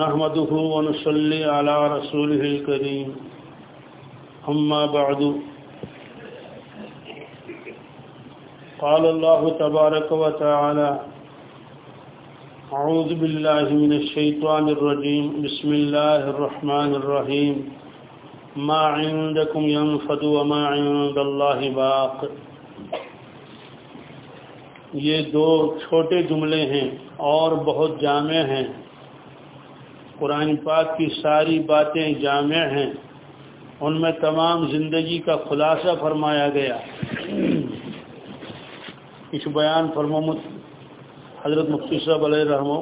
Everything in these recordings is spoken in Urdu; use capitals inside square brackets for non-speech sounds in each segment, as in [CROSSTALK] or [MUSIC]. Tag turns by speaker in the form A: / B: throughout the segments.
A: نحمده ونصلي على رسوله الكريم. أما بعد. قال الله تبارك وتعالى أعوذ بالله من الشيطان الرجيم. بسم الله الرحمن الرحيم. ما عندكم ينفد وما عند الله باق. یہ دو چھوٹے جملے ہیں اور بہت جامع ہیں. قرآن پاک کی ساری باتیں جامع ہیں۔ ان میں تمام زندگی کا خلاصہ فرمایا گیا۔ اس بیان فرمومت حضرت مفتی صاحب علیہ رحمو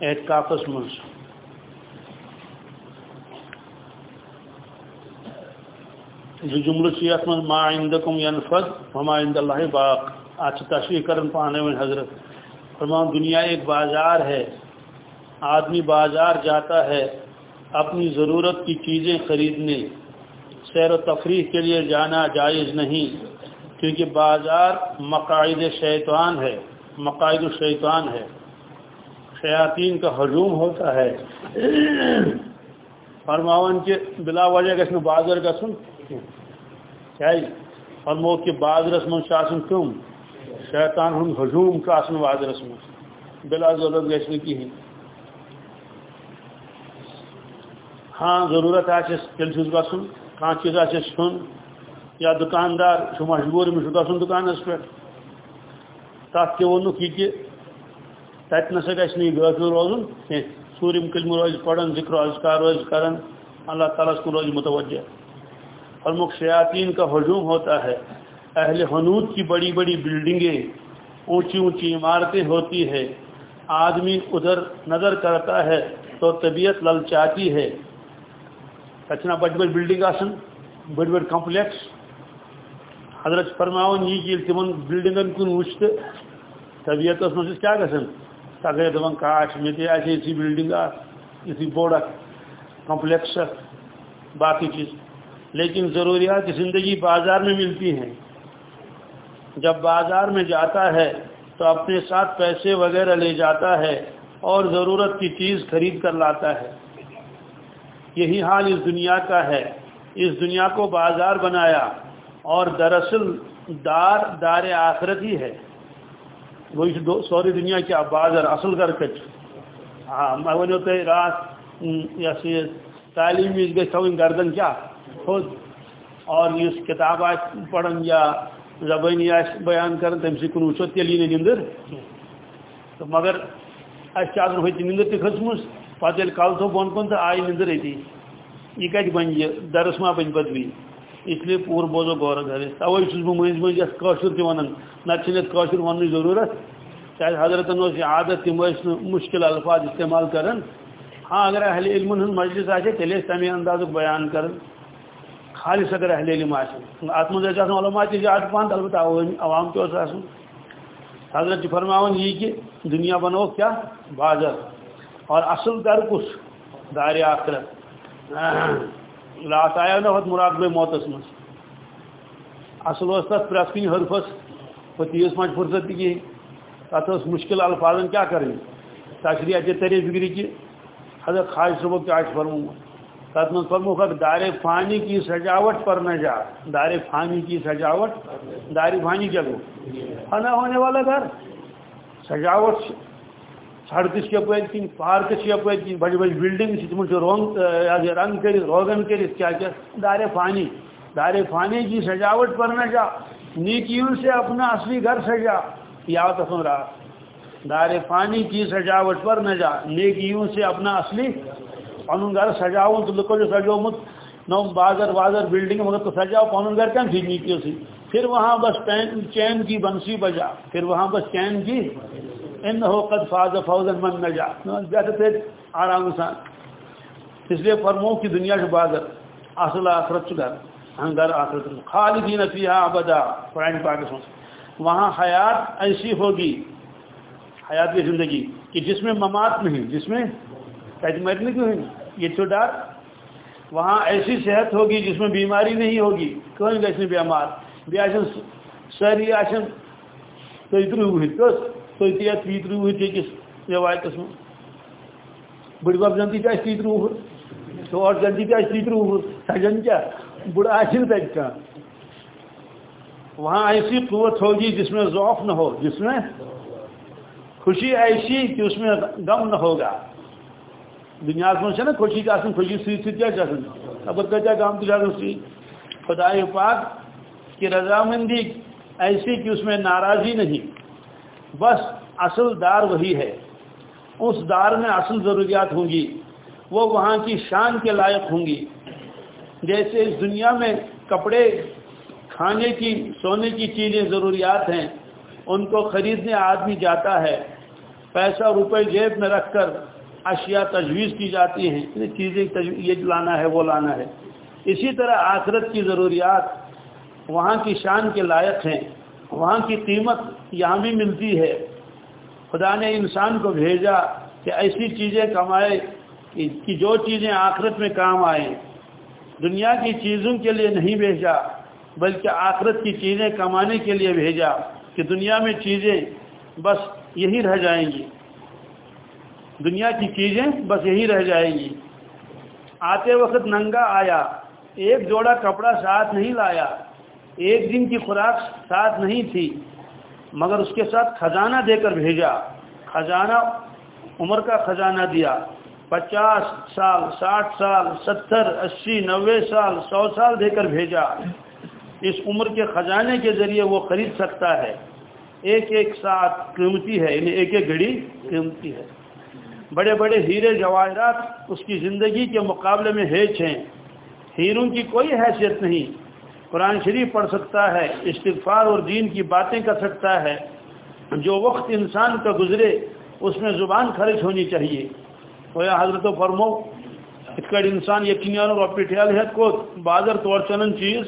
A: ایک کاپس جو جملہ چی ما عندکم ینفد وما عند اللہ باق۔ آج تشریح کرن پانے میں حضرت۔ فرمان دنیا ایک بازار ہے۔ آدمی بازار جاتا ہے اپنی ضرورت کی چیزیں خریدنے۔ سیر و تفریح کے لیے جانا جائز نہیں، کیونکہ بازار مقاعد شیطان ہے، مقاعد الشیطان ہے۔ شیاطین کا ہجوم ہوتا ہے۔ فرماون کے بلا وجہ گھن بازر گھن کیا فرمو کہ بازرس من آسن کم شیطان ہن ہجوم کا آسن بازرس من بلا ضرورت گھن کہین ہاں ضرورت آس تیل گھن کان ہاں، چیز آس کھن یا دکاندار مجبور مجھ گھن دکانس پہ۔ تک تہ وونک یہ کہ تت نسا گھن غافل روزن۔ ہاں، کی سورم کلم روز پڑھن، ذکر اذکار روز کرن۔ اللہ تعالیٰ کو روز متوجہ۔ اور شیاطین کا ہجوم ہوتا ہے۔ اہل حنود کی بڑی بڑی بلڈنگیں اونچی اونچی عمارتیں ہوتی ہے آدمی ادھر نظر کرتا ہے تو طبیعت للچاتی ہے۔ تتنا بڑ بڑ بلڈنگ آسن بڑ بڑ کمپلیکس۔ حضرت فرماون جی یہ کہ تمن بلڈنگن کن وچ طبیعت مجھ کیا گھن تگے دپان کاش مے تہ آئی اسی بلڈنگ اسی بوڑ کمپلیکس باقی چیز۔ لیکن ضروریات زندگی بازار میں ملتی ہیں۔ جب بازار میں جاتا ہے تو اپنے ساتھ پیسے وغیرہ لے جاتا ہے اور ضرورت کی چیز خرید کر لاتا ہے۔ یہی حال اس دنیا کا ہے۔ اس دنیا کو بازار بنایا اور دراصل دار دار آخرت ہی ہے۔ وہ اس سوری دنیا کیا بازار اصل کر کچھ ہاں میں ونو تہ رات یہ تعلیم گردن کیا؟ خود۔ اور اس کتاب آ پڑھن یا زبانی آ بیان کرن تم سے کن وچو تیلی نندر. تو مگر اس ہوتی نندر تہ کھسمس پتہ یل کل تھو بون کن تو آئی نندر اتی یہ کت بن یہ درس ما بن پتہ بھی اس لیے پور بوزو غور گھر توے چھس بہ مز مز یس کاشر تہ ونان نت چھنت کاشر ون ضرورت. شاید حضرتن اس عادت تم اس مشکل الفاظ استعمال کرن. ہاں اگر اہل علم مجلس آئے تیلے تمہیں انداز بیان کرن. خالص اگر اہل علم آسن ات مز علماء تہ زیادہ پہن البتہ عوام تہ حضرت جی فرماون، یہ کہ دنیا بنو کیا؟ بازر اور اصل در کس؟ دار آخرت۔ لاس آیا نا مراقبے موتس مز اصل اس تک پریت کن حرفس پتیس مجھ فرصت کی۔ تک اس مشکل الفاظن کیا کریں؟ تشریح اچھے تری فکری کی۔ حضرت خواہش صبح کیا فرموں تک من فرمو دار فانی کی سجاوٹ پر نہ جا۔ دار فانی کی سجاوٹ، دار فانی کیا گو؟ فنا ہونے والا گھر۔ سجاوٹ سڑکس یپر کن پارکس یپر کن بڑی بڑی بلڈنگ تم رنگ رنگ کر روغن کر کیا کیا۔ دار فانی۔ دار فانی کی سجاوٹ پر نہ جا۔ نیکیوں سے اپنا اصلی گھر سجا۔ یا تسم رہا۔ دار فانی کی سجاوٹ پر نہ جا۔ نیکیوں سے اپنا اصلی پن گھر سجاؤن تو لکو سجومت نو بازر، وازر بلڈنگ مگر تو سجاؤ پن گھر کم تھی نیکیوں سے پھر وہاں بس چین کی بنسی بجا۔ پھر وہاں بس چین کی۔ ان ہو قد فاز فوزن من نجا۔ بیٹھے پھر آرام سان اس لیے فرمو کی دنیا سے بازر اصل آخرت گھر۔ گھر آخرت خالدین فیہا ابدا۔ قرآن پاک سن وہاں حیات ایسی ہوگی۔ حیات کی زندگی کہ جس میں ممات نہیں، جس میں مرنے کیوں ہے یہ تو ڈر، وہاں ایسی صحت ہوگی جس میں بیماری نہیں ہوگی۔ کون گھر بیمار؟ بیاشن ساری آشن تھی ترہ کس تھی تھی تی ترہ أکس روایتس من بڑ بب جنتی تہ تی ترہ شور جنتی تہ تی ترہ سجن کیا؟ بڑ آن تک وہاں ایسی قوت ہوگی جس میں ضعف نہ ہو، جس میں خوشی ایسی کہ اس میں غم نہ ہوگا۔ دنیا میں نا خوشی کا خوشی سی سی کیا خبر کتیا غم تو سی خدا پاک کی رضامندی ایسی کہ اس میں ناراضی نہیں۔ بس اصل دار وہی ہے۔ اس دار میں اصل ضروریات ہوں گی۔ وہ وہاں کی شان کے لائق ہوں گی۔ جیسے اس دنیا میں کپڑے کھانے کی، سونے کی چیزیں ضروریات ہیں، ان کو خریدنے آدمی جاتا ہے۔ پیسہ روپے جیب میں رکھ کر اشیاء تجویز کی جاتی ہیں۔ چیزیں یہ لانا ہے، وہ لانا ہے۔ اسی طرح آخرت کی ضروریات، وہاں کی شان کے لائق ہیں۔ وہاں کی قیمت یہاں بھی ملتی ہے۔ خدا نے انسان کو بھیجا کہ ایسی چیزیں کمائے کہ جو چیزیں آخرت میں کام آئیں۔ دنیا کی چیزوں کے لیے نہیں بھیجا، بلکہ آخرت کی چیزیں کمانے کے لیے بھیجا کہ دنیا میں چیزیں بس یہی رہ جائیں گی۔ دنیا کی چیزیں بس یہی رہ جائیں گی۔ آتے وقت ننگا آیا، ایک جوڑا کپڑا ساتھ نہیں لایا، ایک دن کی خوراک ساتھ نہیں تھی، مگر اس کے ساتھ خزانہ دے کر بھیجا۔ خزانہ، عمر کا خزانہ دیا۔ پچاس سال، ساٹھ سال، ستر، اسی، نوے سال، سو سال دے کر بھیجا۔ اس عمر کے خزانے کے ذریعے وہ خرید سکتا ہے۔ ایک ایک ساتھ قیمتی ہے یعنی ایک ایک گھڑی قیمتی ہے۔ بڑے بڑے ہیرے جواہرات اس کی زندگی کے مقابلے میں ہیچ ہیں۔ ہیروں کی کوئی حیثیت نہیں۔ قرآن شریف پڑھ سکتا ہے، استغفار اور دین کی باتیں کر سکتا ہے۔ جو وقت انسان کا گزرے، اس میں زبان خرچ ہونی چاہیے۔ وہ حضرت و فرمو ات انسان یقینی رپیٹیال ہے کو بازر طور چنن چیز۔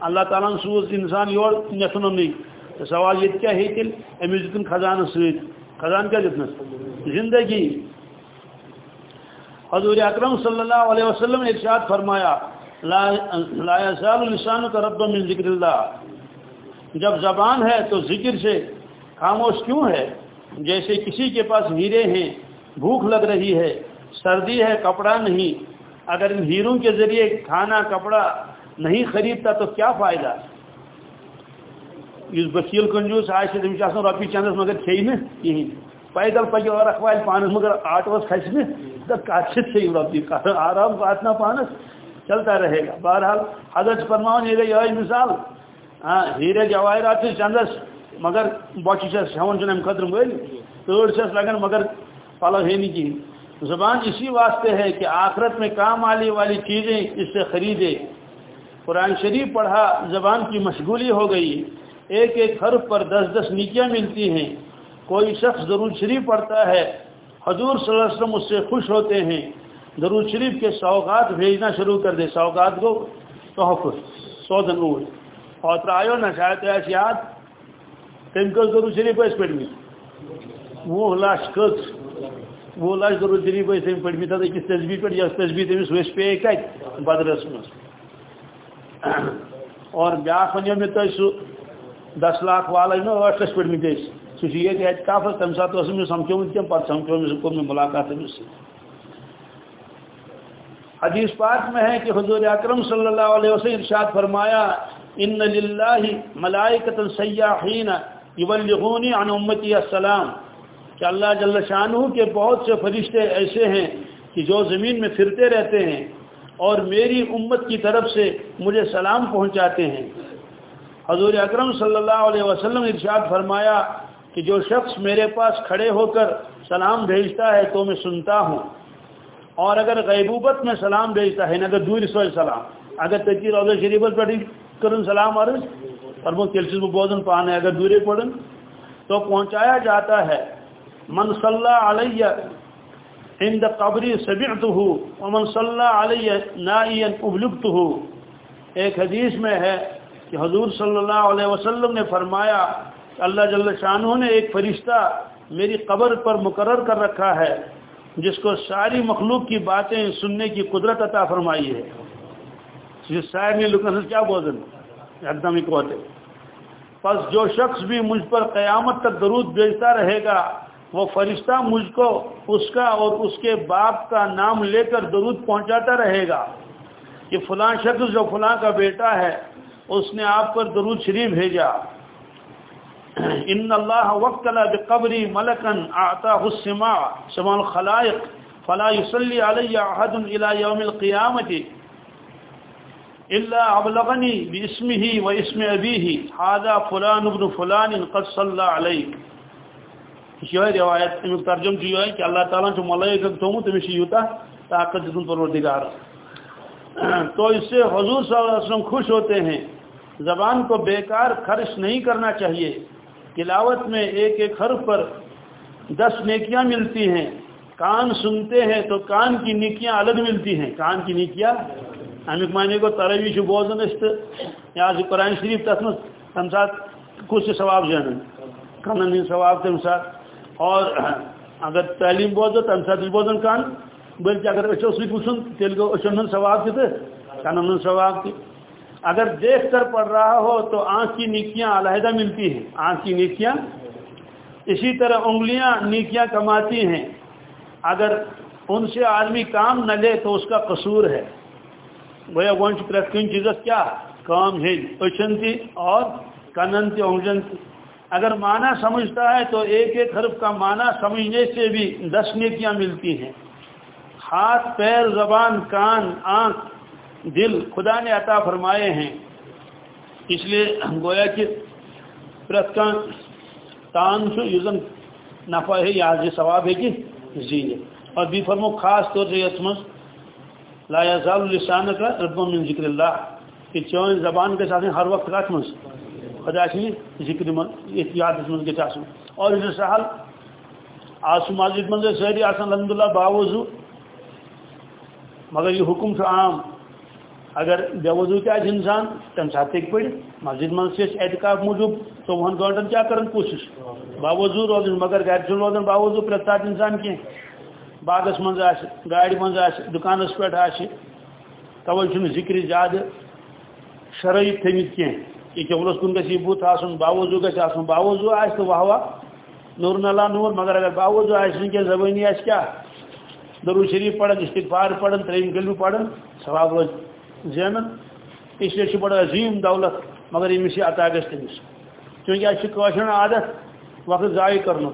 A: اللہ تعالیٰ سوز انسان یور نسن نہیں سوال یہ کیا ہے تیل امس خزانہ ست خزان کیا دتنس زندگی۔ حضور اکرم صلی اللہ علیہ وسلم نے ارشاد فرمایا، لا يزال لسان کا رب من ذکر اللہ۔ جب زبان ہے تو ذکر سے خاموش کیوں ہے؟ جیسے کسی کے پاس ہیرے ہیں، بھوک لگ رہی ہے، سردی ہے، کپڑا نہیں۔ اگر ان ہیروں کے ذریعے کھانا، کپڑا نہیں خریدتا تو کیا فائدہ؟ اس بکیل کنجوس، آج سے تمہیں آسان روپی چندس مگر کھیئی نا کہیں پیدل پکے اور رکھوائل پانس مگر آٹوس کھس تو کاشت کھیئی روپی آرام کاتنا پانس چلتا رہے گا۔ بہرحال حضرت فرماؤن یہ یہ مثال ہاں ہیرے جواہرات چندس، مگر بچہ چھس ہون چھ خطر مل تڑ چھس لگان مگر پلو ہے نہیں کی۔ زبان اسی واسطے ہے کہ آخرت میں کام آنے والی چیزیں اس سے خریدے۔ قرآن شریف پڑھا، زبان کی مشغولی ہو گئی۔ ایک ایک حرف پر دس دس نیکیاں ملتی ہیں۔ کوئی شخص ضرور شریف پڑھتا ہے حضور صلی اللہ علیہ وسلم اس سے خوش ہوتے ہیں۔ درود شریف کے سوگات بھیجنا شروع کر دے سوگات کو تحفظ سودن اوڑ اور ترایو نہ شاید ایسی یاد۔ تم کس درود شریف اس پڑھ میں۔ وہ لاش کس، وہ لاش درود شریف اس پڑھ میں۔ تھا کس تسبیح پڑھ یا تسبیح تمس ویس پے کت بدرس مس اور بیاکھ ونیو میں تو سو دس لاکھ والا نا ٲٹھ لچھ پڑھ میں سہ یہ اعتکاف تمہ سات سمکھومت کم پتہ سمکھو سہ کور ملاقات تمس سۭتۍ حدیث پاک میں ہے کہ حضور اکرم صلی اللہ علیہ وسلم ارشاد فرمایا، ان للہ ملائکت سیاحین یبلغونی عن امتی السلام. کہ اللہ جل شانہ کے بہت سے فرشتے ایسے ہیں کہ جو زمین میں پھرتے رہتے ہیں اور میری امت کی طرف سے مجھے سلام پہنچاتے ہیں۔ حضور اکرم صلی اللہ علیہ وسلم ارشاد فرمایا کہ جو شخص میرے پاس کھڑے ہو کر سلام بھیجتا ہے تو میں سنتا ہوں۔ اور اگر غیبوبت میں سلام بھیجتا ہے اگر دور سوئے سلام اگر تکی روزہ شریف پہ کرن سلام عرض۔ اور وہ تیل بوزن پانے، اگر دورے پڑھن۔ تو پہنچایا جاتا ہے، من صلی علیہ عند قبری سبعته ومن صلی علیہ نائیا ابلغته ایک حدیث میں ہے کہ حضور صلی اللہ علیہ وسلم نے فرمایا اللہ جل شانہ نے ایک فرشتہ میری قبر پر مقرر کر رکھا ہے، جس کو ساری مخلوق کی باتیں سننے کی قدرت عطا فرمائی ہے۔ جس شاعر نے لکن کیا بوزن ایک دم اکوتے پس جو شخص بھی مجھ پر قیامت تک درود بھیجتا رہے گا، وہ فرشتہ مجھ کو اس کا اور اس کے باپ کا نام لے کر درود پہنچاتا رہے گا۔ کہ فلاں شخص جو فلاں کا بیٹا ہے، اس نے آپ پر درود شریف بھیجا۔ ان اللہ وکل بقبری ملکن اعطاہ السماع. سماع الخلائق. فلا يصلي علي احد الى يوم القيامه الا ابلغني باسمه واسم ابيه هذا فلان ابن فلان قد صلى عليك یہ روایت امیک ترجم یہ ہے کہ اللہ تعالیٰ چھ ملائکہ تھومت تمس یوتا طاقت دن پروردگار تو اس سے حضور صلی اللہ علیہ وسلم خوش ہوتے ہیں۔ زبان کو بیکار خرچ نہیں کرنا چاہیے۔ تلاوت میں ایک ایک حرف پر دس نیکیاں ملتی ہیں، کان سنتے ہیں تو کان کی نیکیاں الگ ملتی ہیں۔ کان کی نیکیاں؟ امیک معنی کو تروی چھ بوزن اس یا قرآن شریف تک تم سات کچھ ثواب جانن کنن ہند ثواب تم سات اور اگر تعلیم بوزو تم سات بوزن کان۔ بلکہ اگر اچھو سی وچن تیل گو اچھن ہند ثواب تہ کنن ہند ثواب تہ اگر دیکھ کر پڑھ رہا ہو تو آنکھ کی نیکیاں علیحدہ ملتی ہیں۔ آنکھ کی نیکیاں۔ اسی طرح انگلیاں نیکیاں کماتی ہیں۔ اگر ان سے آدمی کام نہ لے تو اس کا قصور ہے۔ گویا گونچ پریت کن چیز کیا؟ کام ہے۔ اچھن تھی اور کنن تھی انگجن تھی اگر معنی سمجھتا ہے تو ایک ایک حرف کا معنی سمجھنے سے بھی دس نیکیاں ملتی ہیں۔ ہاتھ، پیر، زبان، کان، آنکھ دل خدا نے عطا فرمائے ہیں۔ اس لیے گویا کہ پرتکان تان سے یوزن نفع ہے، یا یہ ثواب ہے کہ جی اور بھی فرمو خاص طور سے یس مز لا یزال لسان کا رب من ذکر اللہ۔ کہ چون زبان کے ساتھ ہر وقت کات مز خدا سے ذکر من یاد من کے ساتھ۔ اور اس سہل آسو مسجد من سہری آسان الحمدللہ، باوضو۔ مگر یہ حکم سے عام۔ اگر بے وضو کیا انسان، تم سات ہیک پڑھ، مسجد من اعتکاف موجود ژوہن گنٹن کیا کرن کوشش؟ باوضو روزن، مگر گھر چھ روزن باوضو پرت سات انسان کی۔ باغس من گاڑی من دکانس پہ توے چھ ذکر زیادہ شرعی تھمت کی یہ چولس کن گی بت آن باوضو گھس آن باوضو آہ تو واہ نور نلا نور، مگر اگر باوضو آہ ونکس زبانی آس کیا؟ درو شریف پڑھن، استغفار پڑھن تریم کلو پڑھن، ثواب روز۔ زینن، اس لیے بڑا عظیم دولت، مگر یہ عطا گھس تمس چونکہ اچھا عادت، وقت ضائع کرن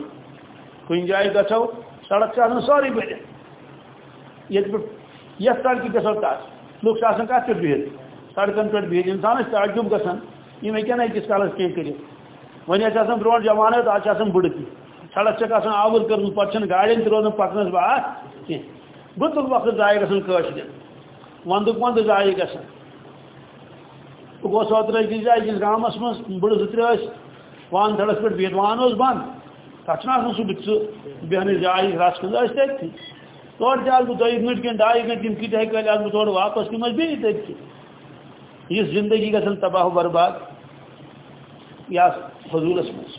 A: کن جائے گھو سڑک سے سوری بڑھ یہ یت سڑک گھو کت لوگ کت پہ بہت سڑکن پہ بہت انسان تعجب گھان یہ ہیکن اکس کالس کی کر ون برو جمانت آج بڑھ تھی سڑک چھ آور کر پہ گاڑی تروزان پکنس بات۔ کی بتل وقت ضائع گھن وند وند ضائع گھان گوس اوتر أکس جائے أکس گامس من بڑ زٕ وان تھڑس پہ بہت وان بند۔ تک سہ سہ بیہن جائے رس کھنڈ تھی۔ تور تہ بہت دۄیہِ گنٹ کن ڈائی گنٹ تم کتنے کل آس بہت واپس تم بیٚیہِ تٔتھی یہ زندگی گژھن تباہ و برباد۔ یا حضورس مز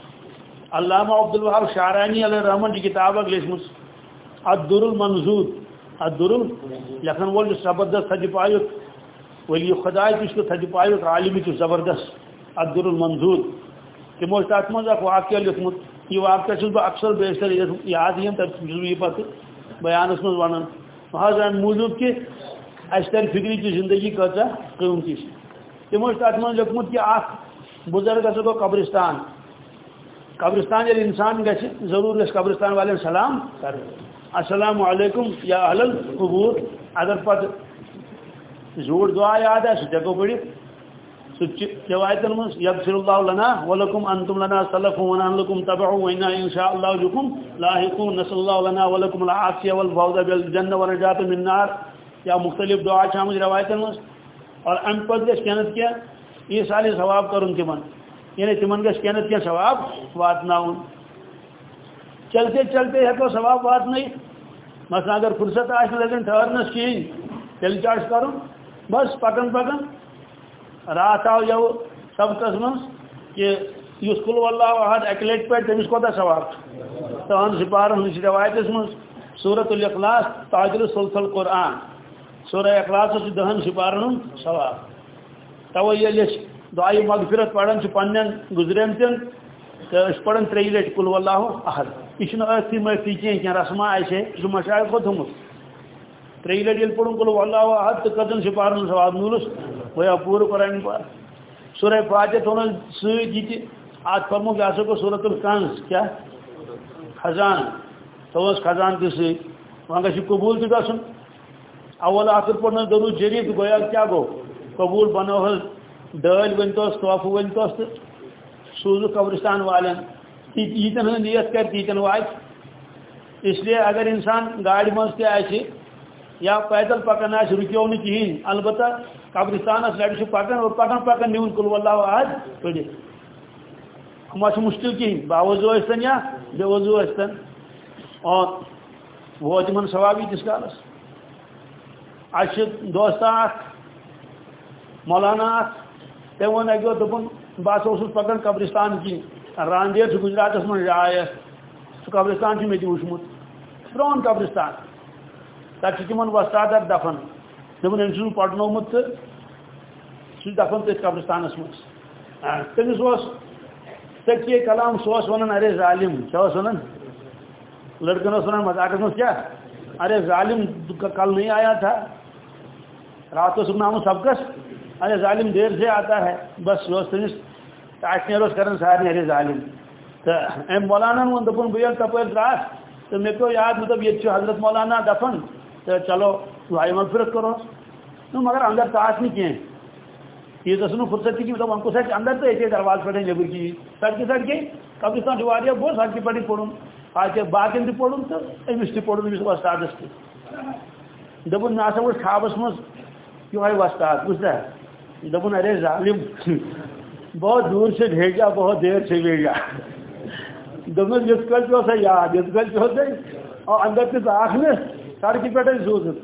A: علامہ عبدالوہاب شارانی علیہ رحمان کی کتاب اک لیچمس الدر المنظور الدر لکھن وول زبردست تھج پایت ولی خدا تہ تھج پایت عالمی تہ زبردست. الدر المنظور. تمو تک مز واقعہ لکھمت یہ واقعہ چھس بہ اکثر بیشتر یاد یم تب یہ پتہ بیانس مز ونان حض ام موجود کہ اس تر فکری کی زندگی کچا قیمتی تمو تک مز لکھمت کہ اخ بزرگ ہسا قبرستان. قبرستان جب انسان گھر ضرور گھر قبرستان والے سلام کر السلام علیکم یا اہل القبور۔ اگر پتہ زور دعا یاد ہے سکو پڑھ سوایتن من یغفر اللہ لنا ولکم، انتم لنا سلف ونحن لكم تبع وإنا ان شاء الله بكم لاحقون۔ نسال الله لنا ولكم العافيه والفوز بالجنه والنجاه من النار۔ یا مختلف دعا چھ روایتن من اور ام پتہ گھس کینت کیا، یہ سال ثواب کرن تمن یعنی تمن گھس کینت کیا، ثواب واتناون چلتے چلتے ہیکو ثواب وات نہیں۔ مثلا اگر فرصت آس لگن ٹھہرنس کہین تیل کیا کرن بس پکن پکن۔ رات آو جو سبقس من کہ اس کل واللہ احد اکہ لٹ پہ تمس کوتا ثواب۔ تہن سپارن ہنس روایتس من سورت الاخلاص، تاجر سلسل قرآن سورہ اخلاص دہن سپارن ثواب۔ توے یل دعائے مغفرت پڑھان پن گزرمتن تو پڑھان تری لٹ کل اللہ احد۔ یہ اتھی مفتی کی رسما آسے سہ مشاعر کو تھومت تری لٹ یل پڑھن کل اللہ احد، تو کتن سے پارن ثواب نولس وہ پور قرآن پار سورہ فاتح تھوڑا ست یہ آج فرمو کہ آسو کو صورت القنز کیا؟ خزان۔ تو خزان تہ ست وہاں گھر قبول تہ گھن اول آخر پڑھنا درو جری گویا، کیا گو؟ قبول بنو ڈل ونتوس توفہ ونتوس تو سوزو قبرستان والن۔ یتن ہند نیت کر تیتن وات اس لیے اگر انسان گاڑی مز تہ یا پیدل پکان آ رکو نا کہین البتہ قبرستان لڑ پکان اور پکان پکان نیون کل واللہ آج پڑھت ہم مشکل کہین باوضو یستن یا بے وضو یستن اور وہ تمہ ثوابی کس کالس اچھ دوست مولانا۔ تم ون اکو دپن بہت اوسس پکان قبرستان کی راندیر گجرات من جائے سہ قبرستان مے وچمت پرون قبرستان تک تمن وستاد دفن تمن أمس سن تو سہ دفن تھی قبرستانس من تمس تقیے کلام سہ ونان ارے ظالم کیا ونان لڑکن ونان مذاقس مز کیا ارے ظالم کل نہیں آیا تھا رات کو سکنا سبقس ارے ظالم دیر سے آتا ہے، بس وہ تمس ٹاٹنیر کران سارے ارے ظالم۔ تو ام مولانا ون دپن بہت تپر دراس تو مے پیو یاد مطلب یہ حضرت مولانا دفن، تو چلو دعائے مغفرت کرو۔ نو مگر اندر تاس نہیں کی یہ دس فرصت کی مطلب ہم کو سچ اندر تو ایسے درواز پڑے نیبر کی سڑکی سڑکی قبرستان جو واریاہ بہت سڑکی پڑی پڑھن آج باقین تہ پڑھن تو امس تہ پڑھن امس وستادس تہ دپن مے ہسا وچ خوابس مز یہ وستاد بوزا دپن ارے ظالم۔ بہت دور سے بھیجا، بہت دیر سے بھیجا۔ دپن یت کل پہ یاد یت کل پہ اور اندر تہ آخ نا سڑکہ پہ سوزت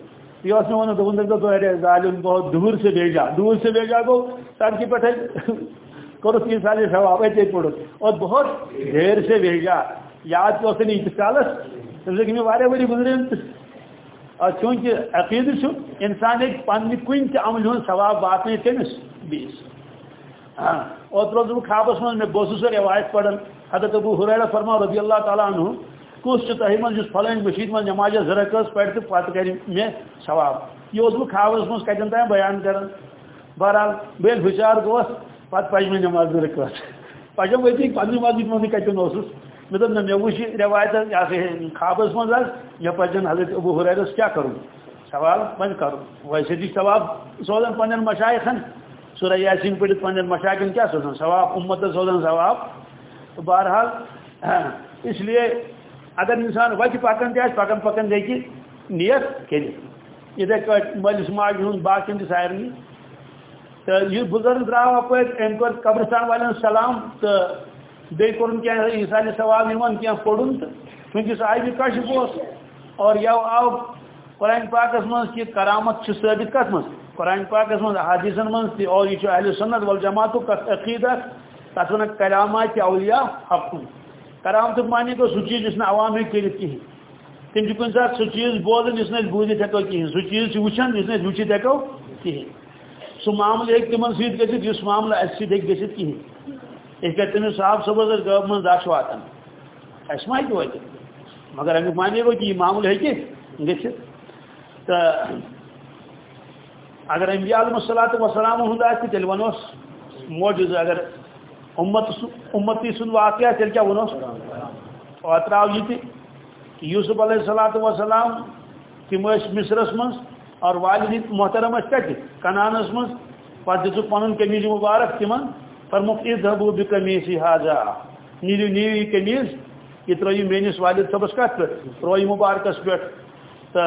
A: یہ اس ون دپن دپ ارے ظالم، بہت دور سے بھیجا۔ دور سے بھیجا گو سڑکہ پہ کرس یہ سارے ثواب اتنے پڑھ۔ اور بہت دیر سے بھیجا۔ یاد تو نہیں یتس کالس تم سے میں گزرے چونکہ عقید انسان ایک پنہ کن تہ عمل ہند ثواب واتن تمس بیس اوتر روز خوابس من بہت سو روایت پڑھن حضرت ابو حریرہ فرما، رضی اللہ تعالیٰ عنہ کس تہ من فلن مشید من نماز زرک پڑھ تو پتہ کر مے ثواب۔ یہ اس خوابس من کتن تام بیان کران بہرحال، بیل بچار گوس پتہ پج میں نماز زرک پجم وتی پنہ مسجد من کتن اوسس مے دپ مے وچ روایت یہ خوابس من یہ پجن حضرت ابو حریرہ کیا کروں؟ سوال من کروں۔ ویسے دی ثواب سوزن پنن مشایخن، سورہ یاسین پڑھت پن مشاکن کیا سوزن؟ ثواب امت سوزن ثواب۔ تو بہرحال، اس لیے اگر انسان وتہ پکان تہ پکان پکان دیکھ نیت کر اتھے ملس ماجہ ہند باقی سارے تو یہ بزرگ درو اپ قبرستان والن سلام، تو بیٚیہِ کوٚرُن کینٛہہ اِنسانہِ ثواب یِوان کینٛہہ پوٚرُن تہٕ چوٗنٛکہِ سُہ آیہِ کشف اوس اور یو آو قرآن پاکس منٛز کہِ کرامت چھِ ثٲبت کتھ منٛز۔ قرآن پاک من حادثن من تھی اور یہ اہل سنت والجماعت عقیدہ تک ون کرامات اولیاء حق کرامت معنی گو سہ چیز جس عوام ہوں کرت کہین تم کن سات سہ چیز بولن جس بوزت ہیکو کہین سہ چیز وچان جس وچت ہیکو کہین سہ معاملہ ہیک تمن ست گھت اس معاملہ اس ست ہیک گھت کہین اس کر تمس صاحب صبح غب من دش واتان اس ما ہیکہ مگر امیک معنی گو کہ یہ معاملہ ہیکہ گھت تو اگر انبیاء علیہ الصلوۃ والسلام ہند آتی تیل ونوس موجود اگر امت امتی سن واقعہ تیل کیا ونوس اور تراو یہ تھی کہ یوسف علیہ الصلوۃ والسلام تم مصرس من اور والد محترم اس کنانس من پتہ دتک پنن قمیض مبارک تمن فرموک اذهبوا بقميصي هذا. نیو نیو یہ قمیض یہ ترو میس والد صبس کت پہ ترو مبارکس پہ تو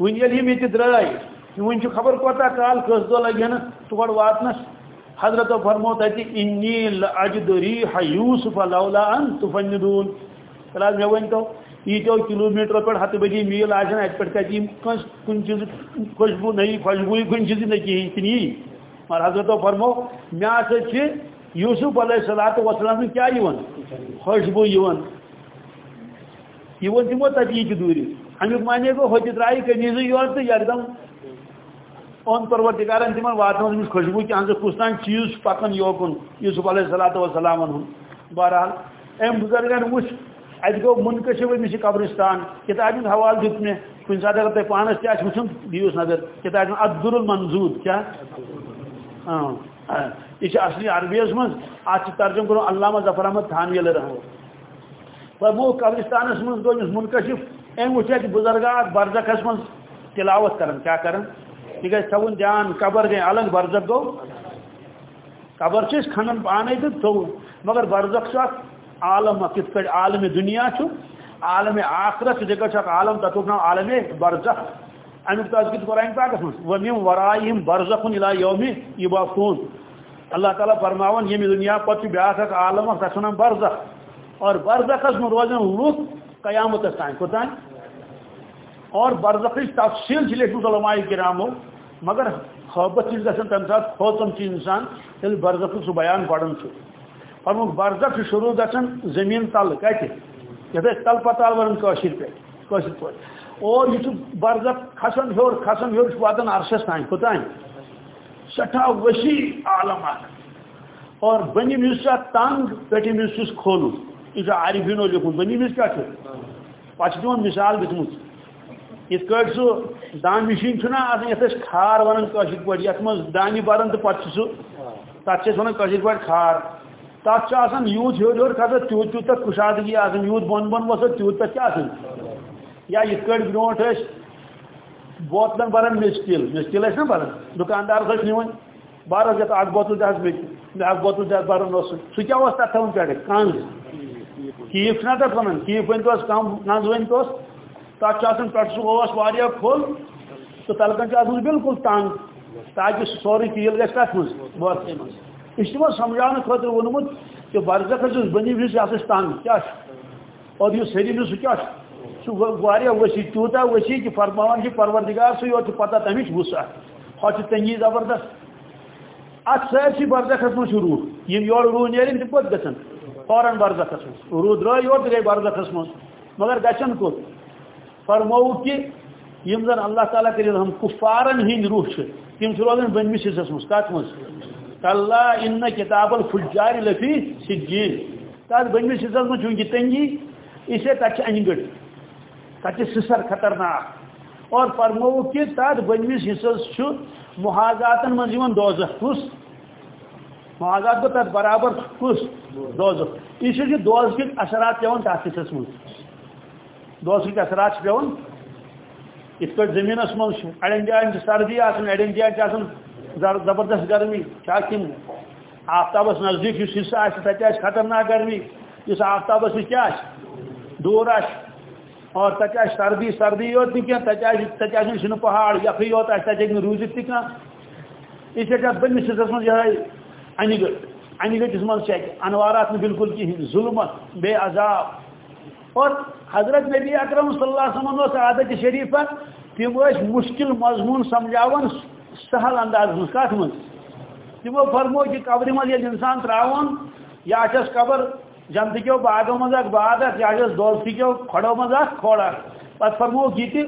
A: ون یل ہم یہ درائے ون خبر کوتا کال کس دہ لگے نا تور واتنس. حضرت فرمو تتہ انی لاجد ریح یوسف لولا ان تفندون. فلحال مے ون تو یتو کلو میٹر پہ ہتھ بجے میل آن ات پہ کتیم کن چیز خوشبو نئی خوشبو کن چیز نہ کہین تم یی مگر حضرت فرمو مے ہسا یوسف علیہ السلات وسلام کیا خوشبو یہ تمو تتی یہ دوری۔ امیک مانے گو ہوتی درائے قمیض یور تو یکدم اون پروردگارن تم واتن خوشبو کہ اہم کستان چیز پکان یوکن۔ یوسف علیہ الصلوۃ والسلام بہرحال ام بزرگن وچ ات گو منکشف امس قبرستان۔ کتاب حوالہ دیت میں کن سات اگر تھی پانس تہ وچن دیوس نظر۔ کتاب عبد المنظور کیا؟ ہاں۔ یہ اصلی عربیس من ات ترجم کرو، علامہ ظفر احمد تھانوی علیہ رحمہ فرمو قبرستانس من گو منکشف ام وچ بزرگات برزخس من تلاوت کرن۔ کیا کرن؟ یہ گھر تھون دھیان قبر گئی الگ برزخ گو قبر چھ کھنن پانے تو تھو مگر برزخ چھ عالم کت پہ عالم دنیا چھ عالم آخرت جگہ چھ عالم تک نام، عالم برزخ۔ امیک تذکر قرآن پاکس من ومن ورائهم برزخ الى یوم یبعثون اللہ تعالیٰ فرماون یہ دنیا پتہ بیاکھ اک عالم تک نام برزخ. اور برزخس من روزن لوک قیامت تان کوتان اور برزخی تفصیل سے لکھن علماء کرامو. مگر حبت چیز گھن تمہ سات کھوچم چی انسان یل برزخ سہ بیان پڑھن فرمک برزخ شروع گھن زمین تل. کت یہ تل پتال ون قشر پہ. پہ. اور یہ برزخ کھسن ہور کھسن ہور واتان عرشس تان کوتان سٹھا وسیع عالم اور بنیم اس تنگ پٹم اس کھولو۔ یہ عارفینو لکھن بنیم اس کیا پہ دن مثال دتمت یہ سو دان مشین چھنا آسان کھار ونان پہ یت مز دانہ بران تو پتہ سہ تک ونان کشر پہ کھار۔ تک آسان یوت ہور ہور کھسان تیوت تیوت تک کشادگی آسان۔ یوت بن بن وسان تیوت تک کیا آسان۔ یا یہ برونٹ بوتلن بران مسکل مسکل نا بران، دکاندار نوان بارہ جت اک بوتل دہ بیس اک بوتل دہ بران سہ کیا تک تھوان پہ کنز، کیف نا تک ونان، کیف ون تو کم کنز ون تو تک پہ سہ کھل تو تلکن آسان بالکل تنگ، تاکہ سوری تیل گھر تک مز بوتل مز یہ تمو سمجھانے خاطر وونمت کہ برزخ یس بنی وز یہ تنگ کیا اور یہ سری سہ کیا سہ وسیع تیوتا وسیع کہ فرمان کہ پروردگار سہ یوت پتہ تمچ وس ہو تنگی زبردست ات سرسی برزخس من روح یم یور روح نیرن تم کت گھن فوراً برزخس من روح درا یور گئی برزخس من مگر گھن کت فرمو کہ یم زن اللہ تعالیٰ کر ہم کفارن ہند روح تم روزان بنمس حصس مز کت مز کلا ان کتاب الفجار لفی سجین. تر بنمس حصس مز چونکہ تنگی. اسے تک ان گٹ تک سسر خطرناک۔ اور فرمو کہ تر بنمس حصس محاذاتن من دوزخ کس؟ محاذات کو تر برابر کس؟ دوزخ۔ یہ دوز کے اثرات پیون تر حصس مز دوسرک اثرات پیون۔ ات پہ زمین من اڑین جائن سردی آن اڑین جائن زبردست گرمی کیا کم آفتابس نزدیک اس حصہ آس خطرناک گرمی۔ اس آفتابس نش کیا دور آ اور تتہ سردی سردی یوت کی تتہ شن پہاڑ یخی یوت آس روزت تہ اس لیے بنس حصس من یہ گٹ انہ گٹس من انوارات بالکل کہین ظلمت بے عذاب۔ اور حضرت نبی اکرم صلی اللہ علیہ وسلم عادت شریفہ تم مشکل مضمون سمجھاون سہل انداز من کت من تمو فرمو کہ قبر مز یل انسان تراون یا قبر جنت کیو باغو مز اک باغ یا دوستی کیو کھڑو مز اک کھوڑا پت فرمو یہ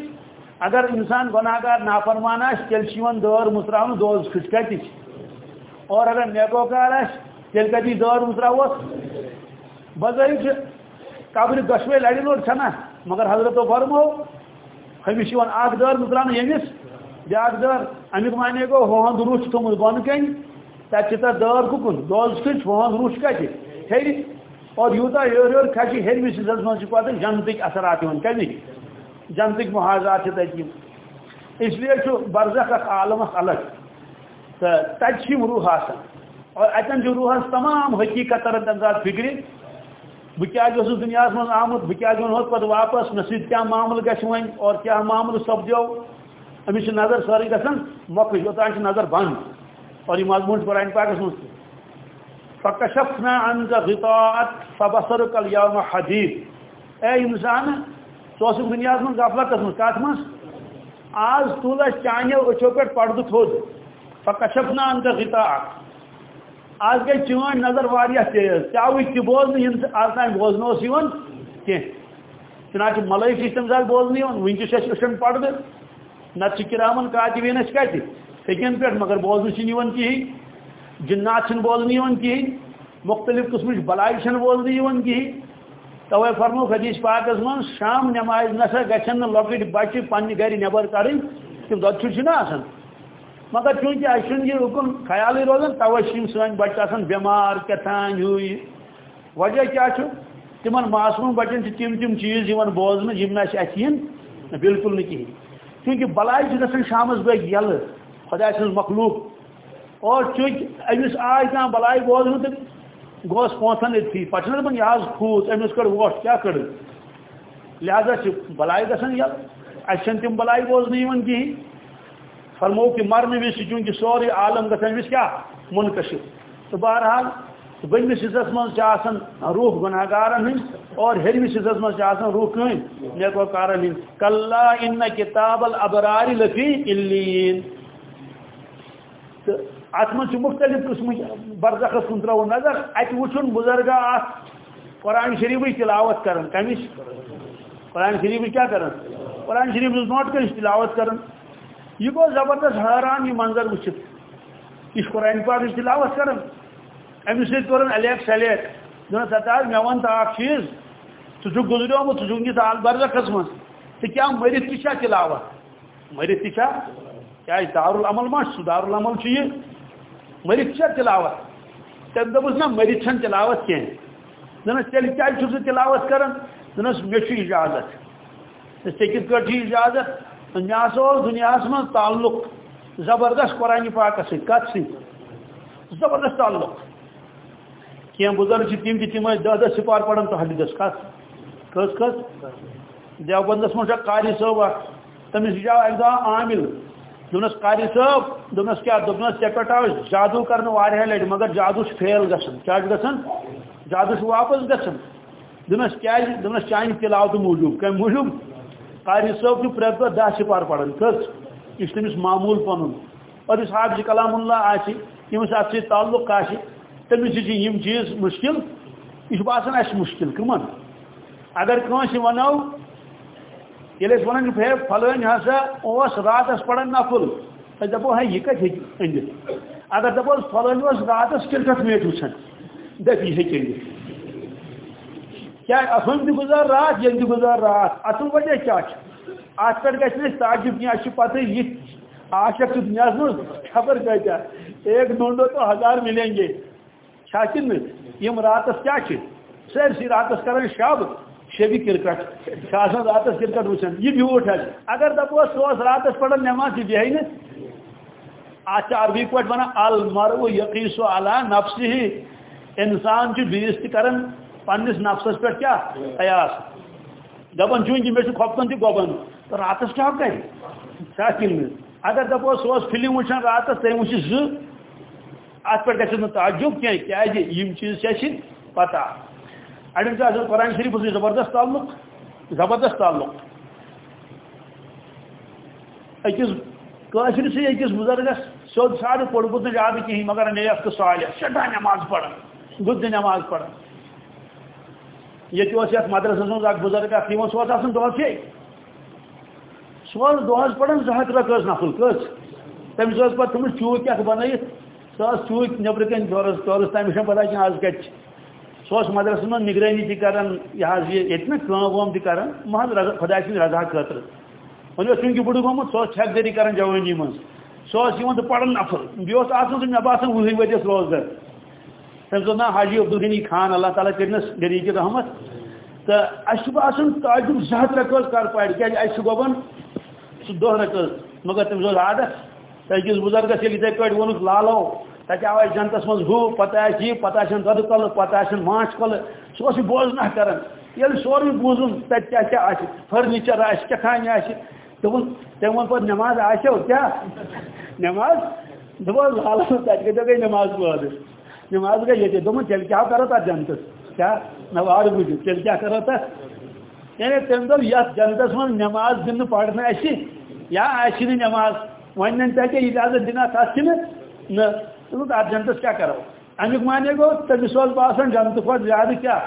A: اگر انسان گناہگار، نافرمان آس تیل دور متراون دوز کھٹ کت اور اگر نیکوکار آس تیل کتی دور متراوس بظاہر قبر دشوے لڑی لوٹ چھنا مگر حضرت فرمو ہمش اخ دار متران یمس بیاکھ دار امیک معنی گو ہوہند روش تھومت بن کن تت دار ککن دوز کچ ہوہند روش کت ہر اور یوتا یور یور کھچی ہر مس من پتہ جنتک اثرات کمیک جنتک محاذات تت اس لیے برزخ اخ عالم الگ تو تت روح آسان اور اتن روحس تمام حقیقت ترن تمہ فکر بہت دنیا من آمت بہت پہ واپس مے سی کیا معامل گھن اور کیا معامل سپدو امس نظر ساری گھن موقع یوتان نظر بند۔ اور یہ مضمون قرآن پاکس من فکشفنا عنك غطاءك فبصرك اليوم حديد۔ اے انسان سوس دنیا من غفلت من کت من آز تل چانو اچھو پہ پردہ تھود فکشفنا عنك غطاءك آج گئی چون نظر واریاہ تیز چاوی تہ بوزن یم آز تان بوزن اس یون کی چنانچہ ملائک تم زال بوزن یون ونکس اس اشن پڑد نت کرامن کاتبین اس کتی سیکن پہ مگر بوزن کہین جنات بوزن کہین مختلف قسم بلائی بوزن کہین توے فرمو حدیث پاکس من شام نماز نسا گھن لکٹ بچہ پنہ گھر نبر کریں تم دہ آسان مگر چونکہ اہم یہ رکن خیال روزان توے سن بچہ آسان بیمار، کتان ہی وجہ کیا تم معصوم بچن تم تم چیز بوزن یم بالکل نہیں کہین کیونکہ بلائی گھن شام بگ یل خدا سن مخلوق۔ اور چونکہ امس آئی کھانا بلائی بوزن تو گوس پونسن اتھی پتہ نا دپان یہ کھوت امس کڑ ووٹ کیا کڑ لہذا بلائی گھن یل اچھن تم بلائی بوزن کہین فرمو کہ مرنے وز چونکہ سوری عالم گھن کیا؟ منکشف۔ تو بہرحال بنمس حصس من روح گناہ گارن ہند اور ہرمس حصس من روح کن نیکوکارن ہند کلا ان کتاب الابرار لفی الین ات من مختلف قسم برزخس کن ترو نظر ات وچن بزرگا ات قرآن شریف تلاوت کرن کمش قرآن شریف کیا کرن؟ قرآن شریف نوٹ کر تلاوت کرن۔ یہ گو زبردست حیران یہ منظر وچت یہ قرآن پاک تلاوت کرن۔ امس کورن الیک سلیک۔ دن ستا مے ون تو اخ چیز ٹھیک گزریومت ٹھیک نس آل برزخس من تو کیا مرت تہ تلاوت؟ مرت تہ کیا دارالعمل ما دار العمل یہ مرت تہ تلاوت. تم دپس نا مرت چھن تلاوت کی دنس تیل کیا تلاوت کران دنس مے اجازت. ٹھیک کٹ اجازت. مے ہسا دنیا من تعلق. زبردست قرآن پاک سی کت سی؟ زبردست تعلق. کی بزرگ تم تم دہ دہ سپار پڑان تو کت؟ کس کس دیوبندس من قاری صٲب تمس جاو اک دہ عامل. دس قاری صٲب دس کیا دس ٹھیک جادو کرنے واریاہ لٹ مگر جادو فیل گھن کیا جی گھن جادو واپس گھن دس کیا جی، دس چانہ تلاوت موجود۔ کم موجود؟ قاری صٲب چھ پریت دہ دہ سپار کس؟ یہ تمس معمول پن اور اس حافظ کلام اللہ آس یمس ات تعلق آ تمس جی، یم چیز مشکل۔ یہ باسان اس مشکل۔ کمن؟ اگر کنس ونو یل ونان ہے فلن ہسا اس راتس پڑان نفل دپو ہے یہ کت ہندت جی، جی۔ اگر دپو فلن اس راتس کرکٹ میچ وچان دپ یہ ہیکہ کیا ہم تہ گزار رات یم تہ گزار رات۔ اصل وجہ کیا ات پہ گھن تعجب کی پتہ یہ۔ عاشق دنیا مز خبر کتیا ایک ڈھونڈو تو ہزار ملیں گے۔ چھاکن میں یم راتس کیا سرسی راتس کران شب شبی کرکٹ راتس کرکٹ وچان یہ بیوٹ جی۔ اگر دپوس سوس راتس پڑھن نماز جی یہ بیہی ات عربی پہ ونان المرء یقیس علی نفسه انسان بیس کران پنس نفسس پہ کیا؟ قیاس۔ دپان چونکہ جی مے کھپتن تہ گوبن۔ تو راتس کیا کر اگر دپوس سوس فلم وچان راتس تم وچ ز ات پہ گھن تعجب کی چیز پتہ اڑن سے قرآن شریف سے زبردست تعلق زبردست تعلق اکس قاشر سے اکس بزرگس سیود سارے پوڑبت نا یاد کہیں مگر نیت تو سالہ سٹھا نماز پڑھن گد نماز پڑھن یہ یت مدرسس من اخ بزرگ اخ تمہ سہ آسان دہسے سہ دہس پڑھان زٕ ہتھ رۄپیہِ ٲس نفل کٔژ تٔمِس ٲس پَتہٕ تھٔمٕژ چوٗک کیٛاہ بَنٲیِتھ سۄ سہ چوت نبر کن دورس دورس تام پتہ کہ آج کت سہ مدرس من نگرانی تران یہ یہ نا کم تران محض خدا سند رضا خاطر۔ وۄنۍ اوس چونکہ بُڈٕ گوٚمُت سہ اوس ٹھیکہٕ کران جوٲنی منٛز۔ سہ اوس یِوان تہٕ پران نفر۔ بیٚیہِ اوس آسان سُہ مےٚ باسان وُہٕے ؤرِیَس روزدر تٔمۍ دوٚپ نا حاجی عبدالغنی خان، اللہ تعالیٰ کٔرنَس غریٖقی رحمت تہٕ اَسہِ چھُ باسان تعجُب زٕ ہَتھ رۄپیہِ حظ کَر پَرِ کیٛازِ اَسہِ چھُ گۄبان سُہ دۄہ مگر تٔمِس اوس عادت أکِس بُزرگس ییٚلہِ یِتھَے پٲٹھۍ ووٚنُکھ لالو۔ تتہ آو جنتس من ہُہ پتہ آسہِ پتہ آسن دۄدٕ پتہ آسن ماچھ کۄلہٕ سُہ اوس یہِ بوزنہ کران ییٚلہِ سورُے بوٗزُن تتہِ کیٛاہ کیٛاہ آسہِ فٔرنیٖچر آسہِ کیٛاہ تانۍ آسہِ دوٚپُن تٔمۍ ووٚن پتہٕ نٮ۪ماز آسیو کیٛاہ نٮ۪ماز گٔے نٮ۪ماز پٲدٕ نٮ۪ماز گٔے ییٚتہِ دوٚپُن تیٚلہِ کیٛاہ کرو تتھ جنتس؟ کیٛاہ نہ وارٕ بوٗزِو تیٚلہِ کیٛاہ کرو تتھ یعنی تٔمۍ دوٚپ یتھ جنتس منٛز نٮ۪ماز دِنہٕ پرنہٕ اَسہِ یا آسہِ نہٕ نٮ۪ماز وۄنۍ نن تتہِ اجازت دِنا تتھ نہ۔ ات جنتس کیا کرو؟ امیک مانے گو تمس باسان جنت کھت زیادہ کیا؟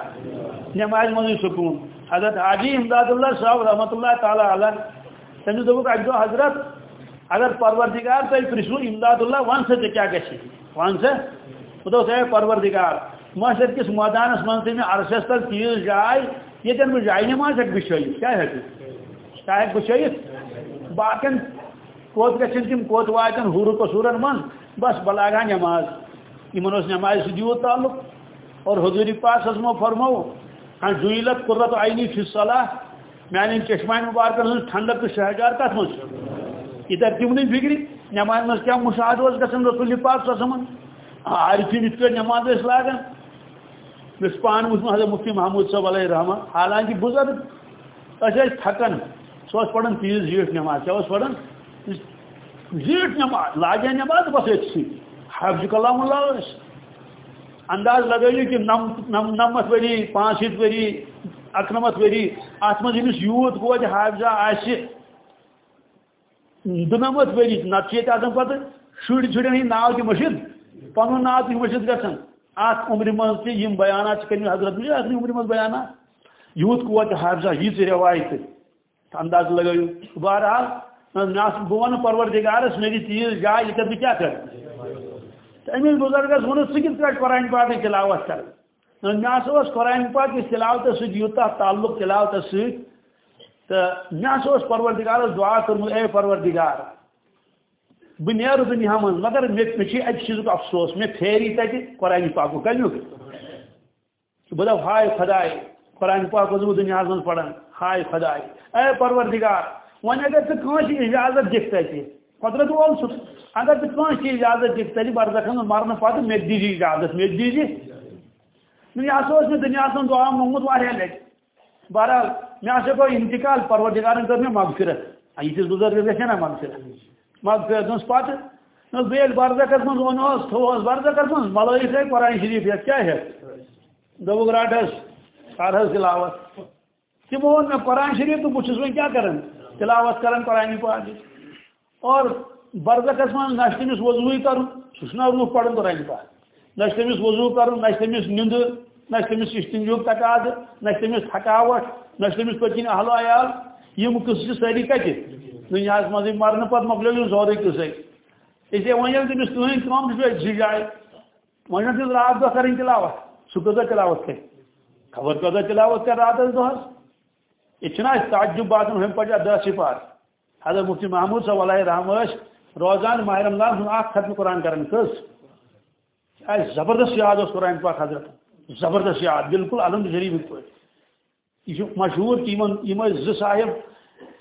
A: نماز من سکون۔ حضرت حاجی امداد اللہ صاحب رحمۃ اللہ تعالی علیہ تمس دک اک دہ حضرت اگر پروردگار تھی پرسو امداد اللہ ون سا کیا گی ون سا بہت اے پروردگار۔ معاشر کس میدانس من تھی عرصس تل تیز جائے یتن بہ جائے نماز ہیک بچھت کیا ہیک کیا ہیک بچھت باقین کوت گھن تم کوت واتن حور قصور من۔ بس بلاگا نماز. ان نماز سیو تعلق. اور حضور پاس حضمو فرمو ہاں جویلت قرت آئینی فی صلاح میان چشمائن مبارکن ہن ہاں ٹھنڈک تو شہجار کت مز ادھر تمن فکری نماز مز کیا مشاہد گھن رسول پاک سمن عارفین ات نماز لاگان مس پان وچ حضرت مفتی محمود صاحب علیہ رحمہ حالانکہ بزرگ اچھا تھکن سو پڑھن، تیز زیٹ نماز کیا پڑھن زیٹ نماز، لاجے نماز بس اتسی حفظ کلام اللہ انداز لگائیو کہ نمت وری پانچ شیت وری، اکنمت وری۔ ات مز امس یوت گوت حافظہ آسہ دنمت وری نتہ آسان پتہ۔ شر شرین ہند ناو تہ مشد پن ناو تہ مشد گھن ات عمر من تہ بیانات کرم حضرت مجھے اتنی عمر من بیانات یوت قوت حافظہ یہ روایت انداز لگائیو بہرحال بہ ون پروردگارس میری تیز جائے یہ بہ کیا کر امس بزرگس ون سکت پہ قرآن پاک تلاوت کر مے قرآن پاک کس تلاوت سیوتا تعلق تلاوت ست تو مے پروردگارس دعا کرمت اے پروردگار. بہ نیرو دنیا من مگر مے اتہ چیز افسوس مے پھیری تتہ قرآن پاک کمیک بہ دپ ہائے خدائے قرآن پاک بہ دنیا من پڑھان ہائے خدائے اے پروردگار ون اگر ژٕ اجازت دکھ تتہ قدرت وول سہ اگر تو کان چیز اجازت دکھ تیلی برزخن مرنے پتہ مے دیجی اجازت مے دیجی یہ ہسا میں دنیا دعا مونگت واریاہ لٹ بہرحال مے ہسا گو انتقال پروردگارن کر مے مغفرت یہ بزرگ گھے نا مغفرت مغفرت ہس پتہ بیل برزخس من ون تھوس برزخس من ملائک ہے قرآن شریف ہے کیا ہے دبک راٹس کر حس تلاوت تمو وون مے قرآن شریف تو بہت وی کیا کران تلاوت کران قرآن پاک اور برزخس من نش تمس وضو کر سہ روح پڑھن قرآن پاک نش تمس وضو کر نش تمس نندر نش تمس استنجوک تقاض نش تمس تھکاوٹ نش تمس پتکن اہل عیال. یم قصہ ساری کت دنیا مز مرنے پتہ مکلو سورے قصے اس لیے ون تمس تہن کم سی جائے ون تم رات دہ کریں تلاوت سہ کتا تلاوت کر خبر کتا تلاوت کر رات دہس یہ تعجب بات ہم پڑا دہ سپار حضرت مفتی محمود صاحب علیہ رحم روزان ماہ رمضان ہن اخ ختم قرآن کرن کس۔ آئی زبردست یاد اس قرآن پاک حضرت۔ زبردست یاد، بالکل الحمد شریف پہ یہ مشہور کہ یم صاحب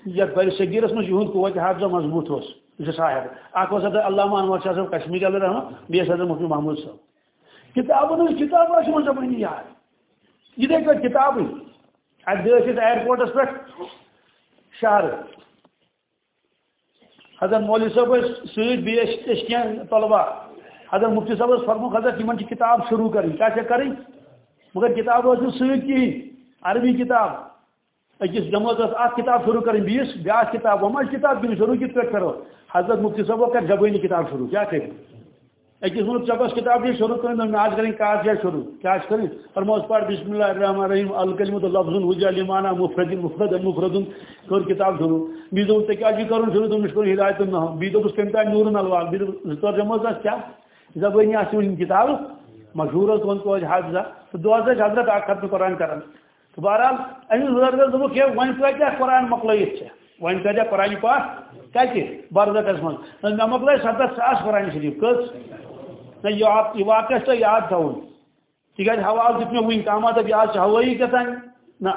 A: یتھ بر صغیرس من یہد قوت حافظہ مضبوط اس، ز صاحب۔ اخ وس علامہ انور شاہ صاحب کشمیری علیہ رحمہ بیس حضرت مفتی محمود صاحب۔ کتابن کتاب من زبانی یاد۔ یہ دیکھ ات گئے ایئرپورٹس پہ شہر حضرت مولوی صاحب ست کی طلبہ حضرت مفتی صاحب فرموک حضرت ان کتاب شروع کریں کیا کریں مگر کتاب روز ست کہین عربی کتاب۔ اکس جماعت اخ کتاب شروع کریں بیس بیا کتاب۔ وہ کتاب کن شروع کت پہ کرو حضرت مفتی صاحب کر زبانی کتاب شروع۔ کیا کریں اکس ون ٹھیک کتاب یہ شروع کریں آج کریں کاج جائے شروع کیا کریں۔ فرموس پڑھ بسم اللہ الرحمن الرحیم الکلمت لفظ حجا لمانا مفرد مفرد مفرد۔ کر کتاب شروع؟ بی دو تے کیا جی کرن شروع تم کو ہدایت نہ be do us کنتا Noor الوال be دو تو جمع کیا؟ زبانی اسن کتاب۔ مشہور ہے کون کو؟ حافظہ۔ تو دو حضرت ختم قرآن کرن۔ تو بہرحال امی بزرگ دو کہ ون کیا؟ قرآن مکلائت چھ ون کیا؟ قرآن پاک۔ کتہ بردکس من نہ مکلائے ستھ ساس قرآن شریف۔ کس؟ نہ یہ واقعہ تو یاد تھاؤن تکیاز حوال دیت مے ون تامات اب یاد ہوئی کتان نہ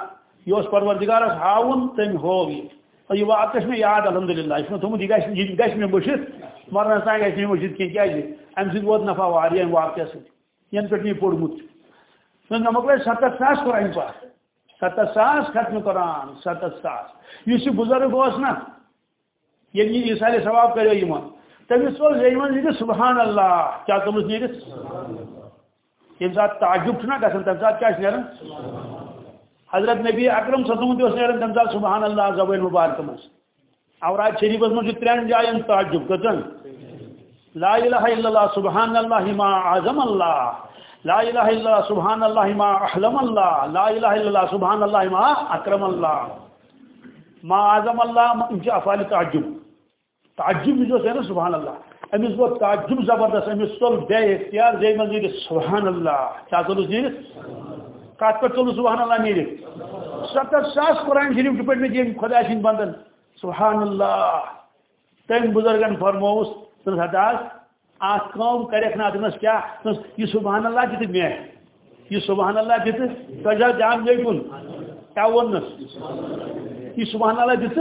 A: یہ پروردگارس ہاؤن تم ہو یہ یہ واقعہ میں یاد، الحمدللہ۔ اس میں تم یہ گش میں بشت مرنا تان گش میں بشت کی کیا جی ام سی ووت نفع واریاں واقعہ سی ین پہ نہیں پوڑمت نہ مکلے ستت ساس قرآن پاک۔ ستت ساس ختم قرآن ستت ساس۔ یہ بزرگ اس نا۔ یل یہ سارے ثواب کرو یہ تمس زین سبحان اللہ، کیا تمس نیرت یم سات تعجب نا گھن تمہ سات کیا نیران حضرت نبی اکرم صدم تہ نیران تمہ سات سبحان اللہ زبان مبارک مز اوراد شریفس من ترین جائن تعجب کتن لا الہ الا اللہ، سبحان اللہ ما اعظم اللہ۔ لا الہ الا اللہ، سبحان اللہ ما احلم اللہ۔ لا الہ الا اللہ، سبحان اللہ ما اکرم اللہ۔ ما اعظم اللہ ان افعال تعجب۔ تعجب جو ہے نا، سبحان اللہ۔ امس گو تعجب زبردست امس ٹول بے اختیار جی من نیرت سبحان اللہ۔ کیا چلو نیرت جی؟ کت پہ چلو، سبحان اللہ نیرت ستر ساس قرآن شریف پہ دین خدا سن بندن۔ سبحان اللہ۔ تم بزرگن فرموس تم ہداس۔ آت کام کرک نا دنس کیا؟ یہ سبحان اللہ جت میں یہ سبحان اللہ جت تجا جان گئی کن۔ کیا ونس یہ سبحان اللہ جت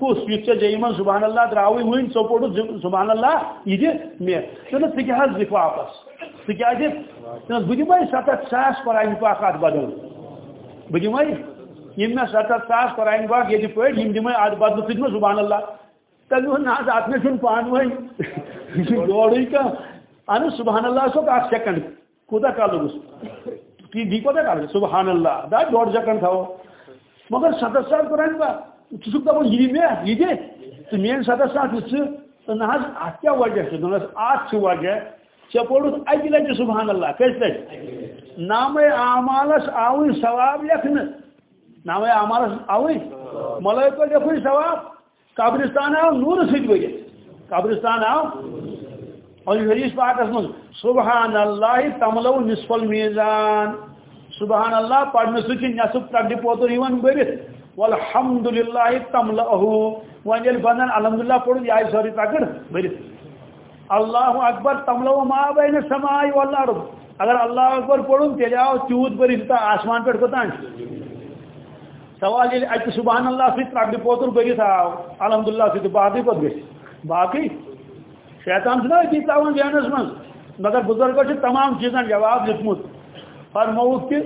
A: کس یہ جی من سبحان اللہ دراوی ون ثو پوڑ سبحان اللہ یہ دت میں تنس ثہ کیا واپس ثہ کیا دت بہ دمے ستھ ساس قرآن پاک ات بدل بہ دمے یم میں ستھ ساس قرآن پاک یہ پہ یم دمے ات بدل ثہ دمے سبحان اللہ تلو نا ات میں چھن پان وئی دوڑی [LAUGHS] کا. ان سبحان اللہ سو اک سیکنڈ. کوتا کال لگس کی دی کوتا کال سبحان اللہ دا ڈوڑ سیکنڈ تھاو مگر ستھ سال قرآن پاک ژٕ دپان یہِ مےٚ یہِ دِ تہٕ میٲنۍ سَتَتھ ساس ژٕ تہٕ نہ حظ اَتھ کیٛاہ وجہ چھُ دوٚپنَس اَتھ چھُ وجہ ژےٚ پوٚرُتھ اَکہِ لَٹہِ سُبحان اللہ کٔژِ لَٹہِ نامے اعمالس آوٕے ثواب لیکھنہٕ نامے اعمالس آوٕے ملٲیکو لیکھٕے ثواب قبرستان آو نوٗرٕ سۭتۍ بٔرِتھ قبرستان آو اور حدیث پاکس منٛز سبحان اللہ تملو نصفل میزان سبحان اللہ پڑھنہٕ سۭتۍ چھِ نٮ۪صٕف ژَٹہِ پوتُر یِوان بٔرِتھ والحمد للہ تملہ ون یل بنان الحمد للہ یہ سوری تکڑ برت اللہ اکبر تملہ ما بین السماء والارض۔ اگر اللہ اکبر پڑھن تیل آو تیوت برت آسمان پہ کوتان سوال یل اتہ سبحان اللہ سی ترکڑ پوتر برت آو۔ الحمد للہ سی باقی پت گھس باقی شیطان چھنا اتی تاون ذہنس من مگر بزرگو تمام چیزن جواب دیتمت فرموت کہ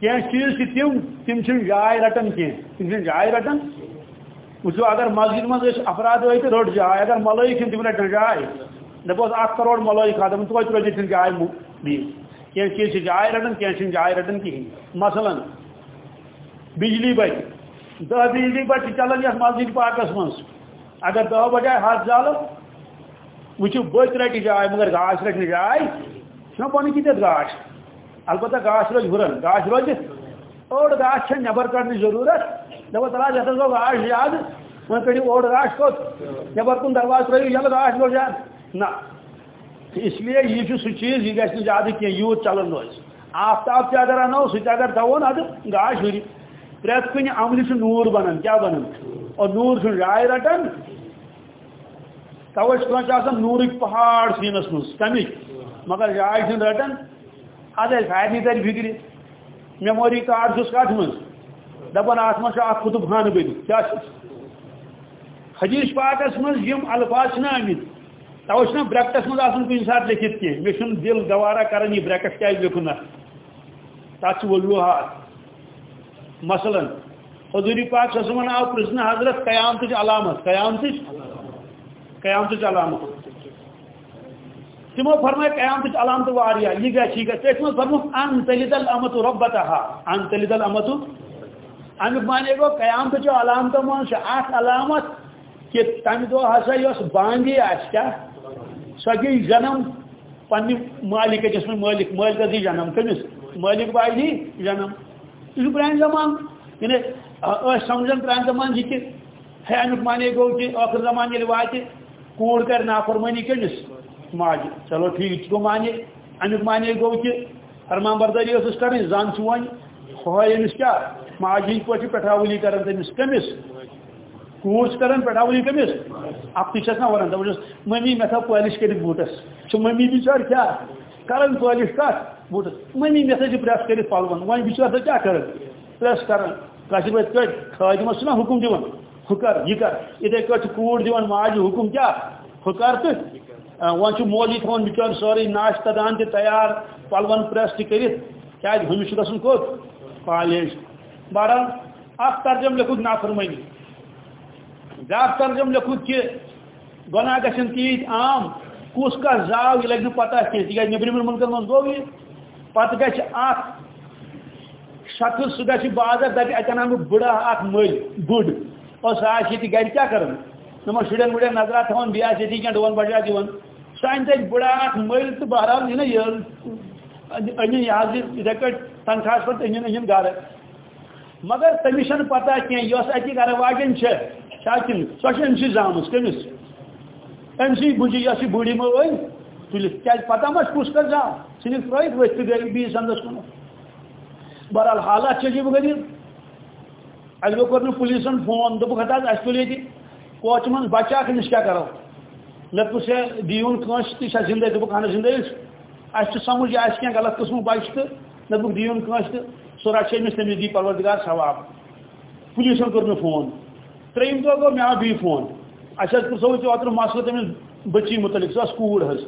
A: کی چیز تم تم جائے رٹان کی تم جائے رٹان وچو اگر مسجد مز افراد ہوئی تو رٹ جائے. اگر ملائک تم رٹان جائے. دپوس اک کروڑ ملائک ختم تو روزی تم جائے بھی کی چیز جائے رٹان کی جائے رٹان کہین مثلا بجلی بچ. دہ بجلی بچ چلان یس مسجد پاکس من اگر دہ بجائے ہاتھ زال وچو بت رٹی جائے، مگر گاش رٹنے جائے۔ چھ پن کتنے گاش؟ البتہ گاش روز ہرن گاش روز اوڑ گاش نبر کڑنے ضرورت۔ دپو تلا یتھ گو گاش یاد وہ کڑو اوڑ گاش کوت نبر کن درواز ترو یل گاش لو یاد۔ نہ اس لیے یہ سہ چیز یہ گھر زیادہ کی یوت چلان روز۔ آفتاب تہ اگر انو سہ اگر تھون اد گاش ہری پریت کن عمل نور بنان کیا بنان اور نور چھ جائے رٹان توے کھان نورک پہاڑ سینس مز کمک مگر جائے چھ رٹان ادھر سارے تر فکر۔ میموری کارڈ چھس کت من دپان ات من کتب خانہ بنی کیا حدیث پاکس من یم الفاظ آمت توے بریکٹس من آن کن سات لکھت کی مے دل گوارا کران یہ بریکٹ کیا لکھن تک وجوہات مثلا حضور پاک صلی آو پرسن حضرت قیامت علامت۔ قیامت قیامت علامت تمو فرمائے قیامت علامت واریا یہ گیا ٹھیک ہے؟ تیس میں فرمو ان تلد الامت ربتها ان تلد الامت امیک مانے گو قیامت جو علامت من سے آخ علامت کہ تم دو ہسا یس بانگی آس کیا؟ سگی جنم، پنی مالک جس میں مالک مالک دی جنم کمس مالک بائی دی جنم۔ یہ پران زمان یعنی سمجھن پران زمان یہ کہ ہے امیک مانے گو کہ آخر زمان یہ واتہ کوڑ کر نافرمانی کمس ماجہ چلو ٹھیک گو مانے امیک مانے گو کہ فرمان برداری اس کریں، زان ون ہوئے امس کیا ماجہ ہند پہ پٹھاولی کران تمس کمس کوچ کران پٹھاولی کمس اب تھی نا ونان دپس ممی مے تھو پالش کر بوٹس ممی بچار کیا؟ کران پالش کت بوٹس. ممی جی مے تھو پریس کر پلون ون بچار تو کیا کران پریس کران کشر پہ خادمس نا حکم دان ہو کر یہ کر اتھے کٹ کوڑ دان ماجہ حکم کیا ہو کر تو ون مولی تھوان بچار سوری ناشتہ دان تہ تیار پلون پریس تہ کرت کیا ہمس گھن کوت کالج بہرحال اخ ترجم لکھت نافرمانی بیاکھ ترجم لکھت کہ گناہ گھن تیت عام کس کا زاو یہ لگہ پتہ کی تک نبرمن ملکن من گو یہ پتہ گھ اخ شخص سہ گھ بازر دپہ اتن ان بڑا اخ مل بڑ اور سہ آ گھر کیا کرن نما شڑین وڑین نظرہ تھوان بیا چیتی کیا ڈوان بڑھا دیوان سائن تیج جی بڑا آت مل تو بہرحال یہ نا یہ انہیں یہاں ریکٹ تنخواہ پر انہیں انہیں گارے۔ مگر تمیشن پتا کیا یہ اس اکی گارے واجن چھے۔ شاکن سو ام سی زامس کمس ام سی بجی یہ بڑی موئی تلت کیا پتہ ما کس کر جا۔ ثھن ترت ورت گئی بیس اندس کن۔ بہرحال حالات عجیب غریب اگر کور پولیسن فون دپ ہتا اس تل یہ کوچ من بچہ امس کیا کرو۔ مے پوچھ دیون کنس تہ زندہ دپ اہن زندہ اس سمجھ آس کی غلط قسم بچہ تو دپ دیون کنس تہ سہ رچ امس تمس دی، پروردگار ثواب۔ پولیسن کور مے فون۔ تریم دہ گو مے آو بی فون۔ اچھا پرسو اوتر مسئلہ تمس بچی متعلق سہ کوڑ حس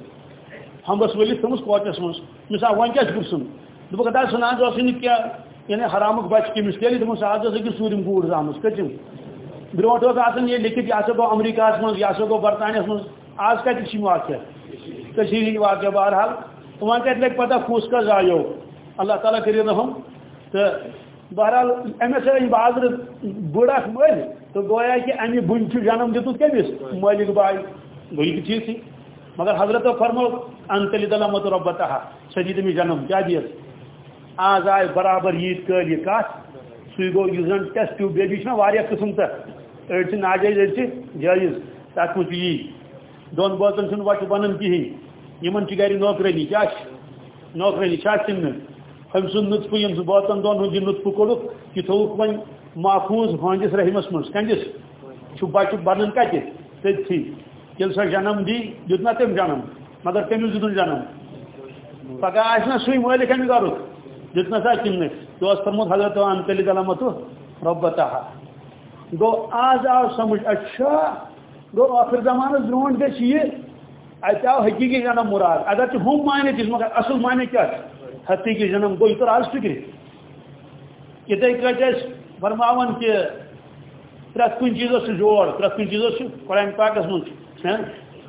A: ہمبس ولت تمس کوچس من مس آ ون کیا پرسن دپ کتا سنان اس کیا یعنی حرامک بچہ کمس تیل دپس آج أکس ژوٗرِم کوٗر زامٕژ کٔژِم آسان یہ لکھت یہ گو امریکہ من یہ گو برطانیہ من آج کتہ واقع کشیر واقع بہرحال وہاں کت لگ پتہ کس کا زایو اللہ تعالیٰ کر رحم تو بہرحال امس آئی بازر بڑ اخ مل تو گویا کہ امہ بن جنم دتت کمس مالک بائی گوئی ٹھیک تھی۔ مگر حضرت فرمو انتلی دلمت ربتہ سجی تمہیں جنم کیا دیت آز آئے برابر عید قل یہ کت سی گو زن ٹیسٹ ٹیوب بیبی واریاہ قسم تہ اڑ ناجائز اڑ جائز۔ تک مجھ یی دون بوتن چھ وٹ بنان کہین یمن گھر نوکرانی کیا نوکرانی چن۔ ہم سن نطف یم بوتن دون ہند جی نطف کوڑک یہ تھوک ون محفوظ ہندس رحمس من کنجس۔ بچہ بنان کتہ تھی۔ یل سا جنم دی دتنا تم جنم۔ مگر تمس دتن جنم۔ پگہ آنا سی مالک امہ گھرک دتنا سا کن تو فرمود حضرت انتلی علامت ربتہ گو آز آو سمجھ اچھا۔ گو آخر زمانہ برونٹ گھس یہ اتہ آو حقیقی جنم مراد۔ اگر ٹھیک ہم معنی دس مگر اصل معنی کیا حقیقی جنم۔ گو یہ آز فکر اتھے کٹ فرماون کہ پرت کن چیزس جوڑ پرت کن چیزس قرآن پاکس من ہاں؟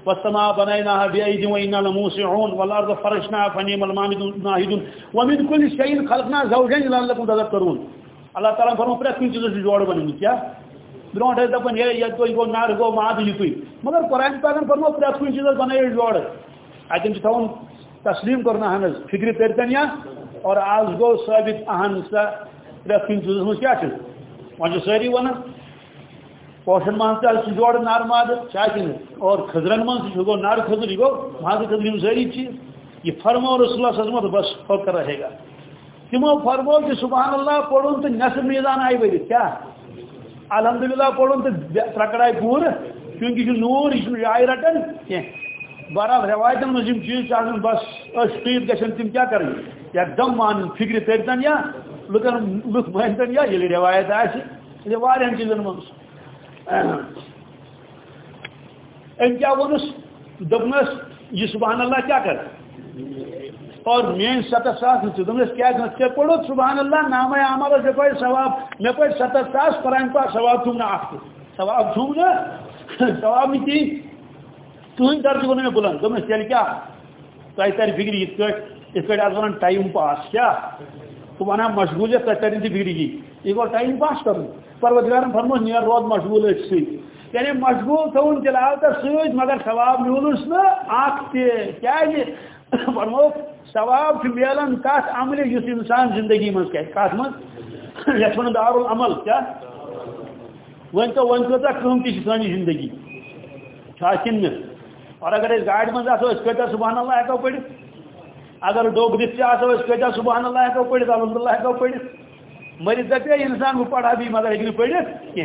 A: والسماء بنيناها بأيد وإنا لموسعون والأرض فرشناها فنيم الماهدون ومن كل شيء خلقنا زوجين لعلكم تذكرون. اللہ تعالیٰ فرمو پرت کن چیزس جوڑ بنی کیا؟ برونٹ ہے دپن یہ یہ تو گو نار گو ماد یہ مگر قرآن پاکن فرمو پرٛٮ۪تھ کُنہِ پرت کن چیزس بنائی جوڑ اتم تھون تسلیم کرنا ہن فکر ترتن یا؟ اور آز گو ثابت اہن سا پرت کن چیزس مجھ کیا چھ وہاں ساری ونن پوشن مان سے جوڑ نار ماد چاہیے اور خزرن من گو نار خزر یہ گو ماد خزر ساری چیز۔ یہ فرمو رسول اللہ صلی اللہ علیہ وسلم بس فکر رہے گا۔ تمو فرمو کہ سبحان اللہ پڑھن تو نصف میدان آئی بری کیا؟ الحمدللہ پڑھن تو ترکڑائی پور، کیونکہ یہ نور یہ جائے رٹن کی بہرحال روایتن مز چیز چاہن بس ٹھیک گھن تم کیا کریں ایک دم مان، فکر ترتن یا لکن لک مانتن یا، یہ روایت آہ یہ چیزن من ام کیا ونس دپنس یہ سبحان اللہ کیا کر اور مین ستت ساس دپنس کیا ژے پڑھو سبحان اللہ نام عمل ژے پڑھ ثواب مے پڑھ ستت ساس قرآن پاک ثواب تھوم نا اخ ثواب تھوم نا ثواب نہیں کی تہند درد ون مے بلند دپنس تیل کیا تہ تر فکر یہ کٹ اس کٹ ٹائم پاس کیا تو ونان مشغولیت تہ ترین تہ فکر یہ گو ٹائم پاس کرن پروردگارن فرمو نیر رود مشغول سی. یعنی مشغول تھون تلاوت سوید مگر ثواب میولس نا اخ تہ کیا جی؟ [COUGHS] فرمو ثواب چھ میلان کات عمل یس انسان زندگی من کہ کات من یت ون دار العمل کیا؟ [COUGHS] ون تو ون تو کم کی سانی زندگی. چھاکن اور اگر اس گاڑی من آسو اس کتا سبحان اللہ ہکو پڑھ. اگر ڈوگ دت آسو، اس کتا سبحان اللہ ہکو پڑھ، الحمدللہ ہکو پڑھ. مری دپے انسان وہ پڑھا بھی مگر ہیکن پڑھت کی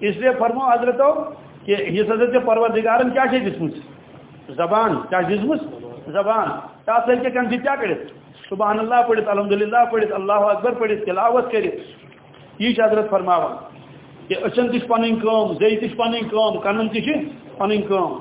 A: اس لیے فرمو حضرت کہ یہ حضرت پروردگارن کیا چھ دسمت زبان۔ کیا دسمت زبان۔ تاثر سر کے کنسی کیا کرت سبحان اللہ پڑھت الحمدللہ پڑھت اللہ اکبر پڑھت تلاوت کرت یہ حضرت فرماوا۔ کہ اچن تش پن کام زی تش پن کام، کنن تش پن کام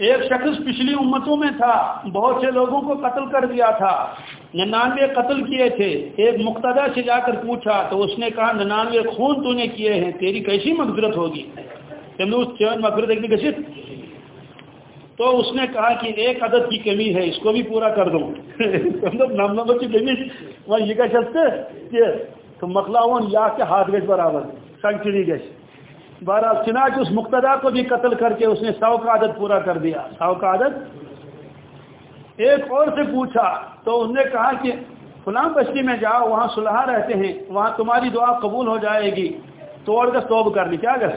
A: ایک شخص پچھلی امتوں میں تھا، بہت سے لوگوں کو قتل کر دیا تھا۔ ننانوے قتل کیے تھے۔ ایک مقتدا سے جا کر پوچھا، تو اس نے کہا، ننانوے خون تو نے کیے ہیں، تیری کیسی مغفرت ہوگی؟ مغفرت گشت تو اس نے کہا کہ ایک عدد کی کمی ہے، اس کو بھی پورا کر دوں۔ [LAUGHS] نم نمبر کی کمی وہ یہ کہ مکلاون یا کے ہاتھ گز برابر۔ سنگ چڑی گش بہرحال چنانچہ اس مقتدا کو بھی قتل کر کے اس نے سو کا عادت پورا کر دیا۔ سو کا عادت ایک اور سے پوچھا، تو انہوں نے کہا کہ فلاں بستی میں جاؤ، وہاں صلحہ رہتے ہیں، وہاں تمہاری دعا قبول ہو جائے گی۔ توڑ گس توب کرنی کیا گس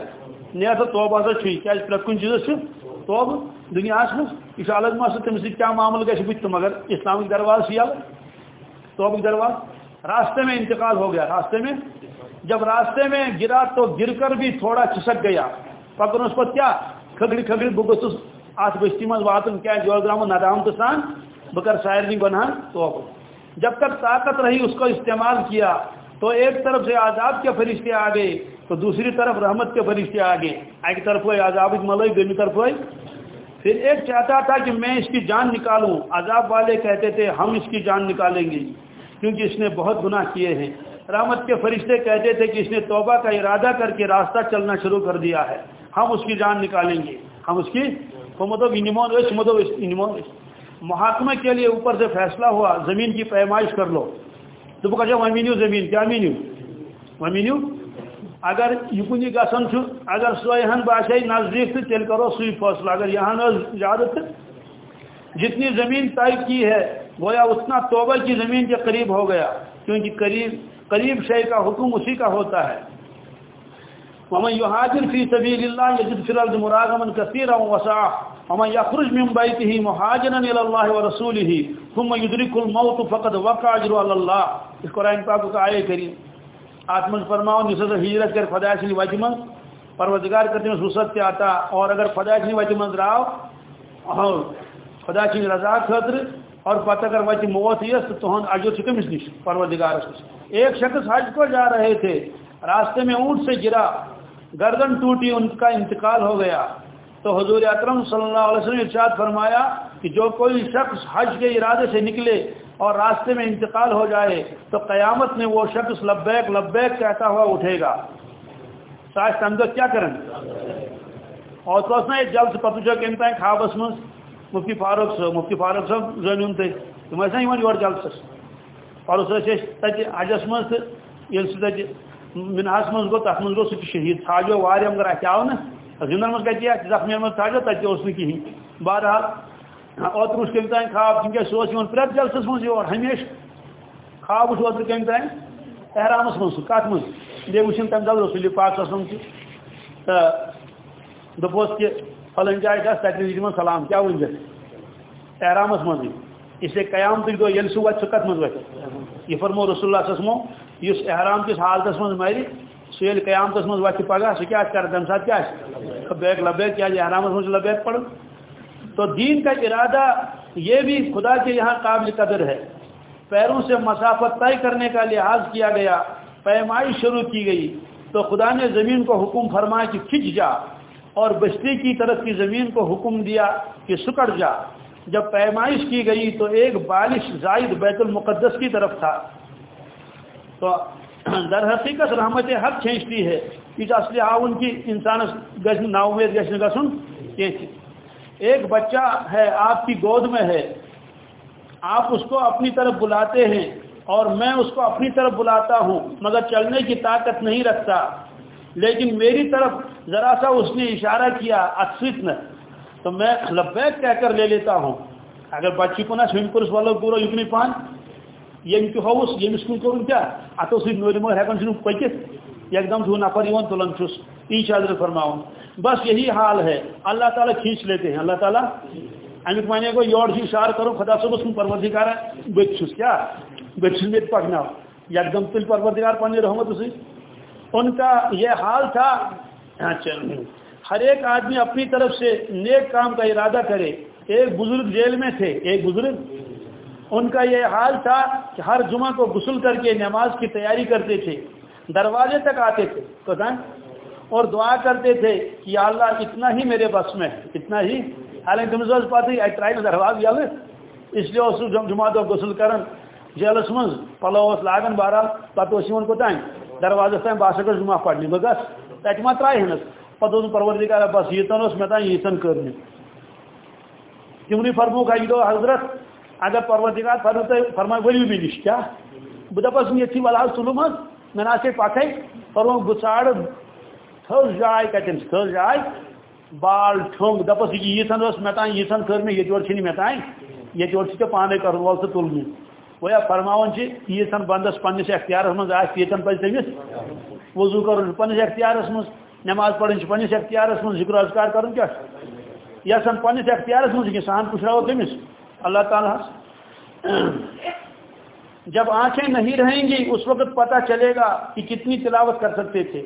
A: نیا تو توب ہسا چھ کیا پرت کن چیز توب؟ دنیا یہ الگ مس تم سی کیا معامل گھس بت مگر اسلامک درواز سیال توب درواز؟ راستے میں انتقال ہو گیا۔ راستے میں جب راستے میں گرا تو گر کر بھی تھوڑا چسک گیا۔ پکڑ اس کو کیا؟ کھگڑی کھگڑی بگس ات بستی مز واتن کیا جو درام ندام تو سان، بکر سائرنی تو جب تک طاقت رہی، اس کو استعمال کیا، تو ایک طرف سے عذاب کے فرشتے آ گئے، تو دوسری طرف رحمت کے فرشتے آ گئے۔ ایک طرف ہوئے عذاب ملوئی دوسری طرف ہوئے۔ پھر ایک چاہتا تھا کہ میں اس کی جان نکالوں۔ عذاب والے کہتے تھے، ہم اس کی جان نکالیں گے۔ کیونکہ اس نے بہت گناہ کیے ہیں۔ رحمت کے فرشتے کہتے تھے کہ اس نے توبہ کا ارادہ کر کے راستہ چلنا شروع کر دیا ہے۔ ہم اس کی جان نکالیں گے۔ ہم اس کی مطلب, مطلب کے لیے اوپر سے فیصلہ ہوا۔ زمین کی پیمائش کر لو۔ تو کہا جی، ومینیو زمین، کیا مینیو؟ ومینیو اگر یہ کنی گسن اگر سوہن باسے نزدیک تیل کرو سی فیصلہ اگر یہاں زیادہ جتنی زمین طے کی ہے گویا اتنا توبہ کی زمین کے قریب ہو گیا، کیونکہ قریب قریب شے کا حکم اسی کا ہوتا ہے۔ ومن يهاجر في سبيل الله يجد في الارض مراغما كثيرا وسعا ومن يخرج من بيته مهاجرا الى الله ورسوله ثم يدرك الموت فقد وقع اجر على الله۔ اس قرآن پاک کا آیت کریم۔ آتمن فرماؤ نسز ہجرت کر خدا سے وجمن پروردگار کرتے ہیں سوسط سے آتا۔ اور اگر خدا سے وجمن راو اور خدا کی رضا خاطر اور پتہ کر وجہ موت یہ تو ہن اجر چکمس نش پروردگار ایک شخص حج کو جا رہے تھے، راستے میں اونٹ سے گرا، گردن ٹوٹی، ان کا انتقال ہو گیا۔ تو حضور اکرم صلی اللہ علیہ وسلم ارشاد فرمایا کہ جو کوئی شخص حج کے ارادے سے نکلے اور راستے میں انتقال ہو جائے، تو قیامت میں وہ شخص لبیک لبیک کہتا ہوا اٹھے گا۔ ساش تمدت کیا کریں؟ اور تو اس نے جلد پتوچا کہن تائیں خوابس من مفتی فاروق صاحب، مفتی فاروق صاحب زنون تھے تم یور جلد اور اس حجس من یل سہ منہس من گو تک من گو سہ شہید ثاجو واریا مگر اتہ آو نا۔ زندن من کتہ زخمی من ثاجو تتہ اس کہین بہرحال اوتر وچ کم تین خواب کیونکہ سہ اس پریت جلسس من یور ہمیشہ خواب وچ اوتر کم تین احرامس من کت من بیٚیہِ وٕچھِم تَمہِ دۄہ رسول پاک سَسُن تہِ تہٕ دوٚپہوس کہِ فلٲنۍ جایہِ گژھ تَتہِ دِ سلام کیٛاہ ؤنۍ زِ احرامس منٛزٕے اس لیے قیامتٕکۍ دۄہ ییٚلہِ سُہ وَتہِ سُہ کَتھ منٛز وَتھِ یہِ فرمو رسول اللہ سَسمو اس احرام کس حالتس من مر سیل قیامتس من وتھ پگہ سہ کیا کر تمہ سات کیا لبیک لبیک کیا احرامس من لبیک پڑھ تو دین کا ارادہ یہ بھی خدا کے یہاں قابل قدر ہے۔ پیروں سے مسافت طے کرنے کا لحاظ کیا گیا، پیمائی شروع کی گئی۔ تو خدا نے زمین کو حکم فرمایا کہ کھچ جا۔ اور بستی کی طرف کی زمین کو حکم دیا کہ سکڑ جا۔ جب پیمائش کی گئی تو ایک بالش زائد بیت المقدس کی طرف تھا۔ تو در حقیقت رحمت حق کھینچتی ہے۔ اس اصلی آؤن کی انسان نا امید گھن گھن ایک بچہ ہے، آپ کی گود میں ہے۔ آپ اس کو اپنی طرف بلاتے ہیں اور میں اس کو اپنی طرف بلاتا ہوں، مگر چلنے کی طاقت نہیں رکھتا۔ لیکن میری طرف ذرا سا اس نے اشارہ کیا اکثر نے تو میں لبیک کہہ کر لے لیتا ہوں۔ اگر بچی کو نا سوئم پورس والوں پورا یکنی پان یم تہ ہوس یمس کن کورن کیا؟ اتو سی نور مو ہیکن چھ پکت ایک دم جو نفر یون تلن چھس تی چادر فرماؤں۔ بس یہی حال ہے۔ اللہ تعالیٰ کھینچ لیتے ہیں۔ اللہ تعالیٰ امیک معنی کو یور سے اشار کرو، خدا صبح کن پروردگار بت چھس کیا؟ بت چھس میت پکناو یک دم تل پروردگار پانی رحمت اسی ان کا یہ حال تھا۔ ہاں، ہر ایک آدمی اپنی طرف سے نیک کام کا ارادہ کرے۔ ایک بزرگ جیل میں تھے۔ ایک بزرگ۔ ان کا یہ حال تھا کہ ہر جمعہ کو غسل کر کے نماز کی تیاری کرتے تھے۔ دروازے تک آتے تھے۔ تو اور دعا کرتے تھے کہ یا اللہ، اتنا ہی میرے بس میں اتنا ہی۔ حالانکہ تم پاتے ٹرائی درواز یہ اس لیے اس جمعہ دو غسل کرن۔ جیلس من پلو لاگن بارہ۔ پتہ اس کوتان دروازس تین بہ سکس جمعہ پڑھنے۔ بہ گس تتہ ما ترائے ہنس. پتہ پروردگار بس یتن اس مے تان یتن کرنے تمنی فرمو فرموک دو حضرت، اگر پروردگار فرمائے ورو بھی نش کیا؟ بہ دپس تھی ولہ سلو من میں نہ پکے فرمو بہ ژاڑ تھز جائے کتن تھز جائے، بال ٹھونگ دپس یہ یتن اس متان یتن کر یہ جوڑ چھنی متان یہ جوڑ چھ پانے کر وول تو تلنی. وہ فرماون جی، چھ یتن بندس پنس اختیارس من آس یتن پہ تمس وضو کر پنس اختیارس من نماز پڑھن پنس اختیارس من ذکر اذکار کرن کیا؟ یسن پنس اختیارس من سان پشراو تمس اللہ تعالیٰ جب آنکھیں نہیں رہیں گی، اس وقت پتہ چلے گا کہ کتنی تلاوت کر سکتے تھے۔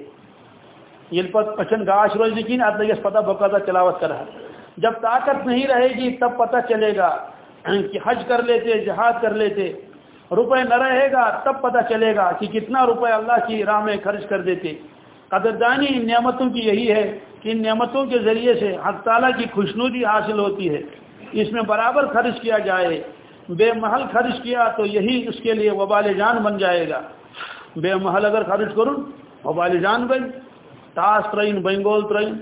A: یہ پچن گاش روز کی نا لگے پتہ بقاضا تلاوت کر رہا جب طاقت نہیں رہے گی، تب پتہ چلے گا کہ حج کر لیتے، جہاد کر لیتے۔ روپے نہ رہے گا تب پتہ چلے گا کہ کتنا روپے اللہ کی راہ میں خرچ کر دیتے۔ قدردانی ان نعمتوں کی یہی ہے کہ ان نعمتوں کے ذریعے سے حق تعالیٰ کی خوشنودی حاصل ہوتی ہے۔ اس میں برابر خرچ کیا جائے۔ بے محل خرچ کیا تو یہی اس کے لیے وبال جان بن جائے گا۔ بے محل اگر خرچ کروں، وبال جان بن۔ تاس ترین، بنگول ترین۔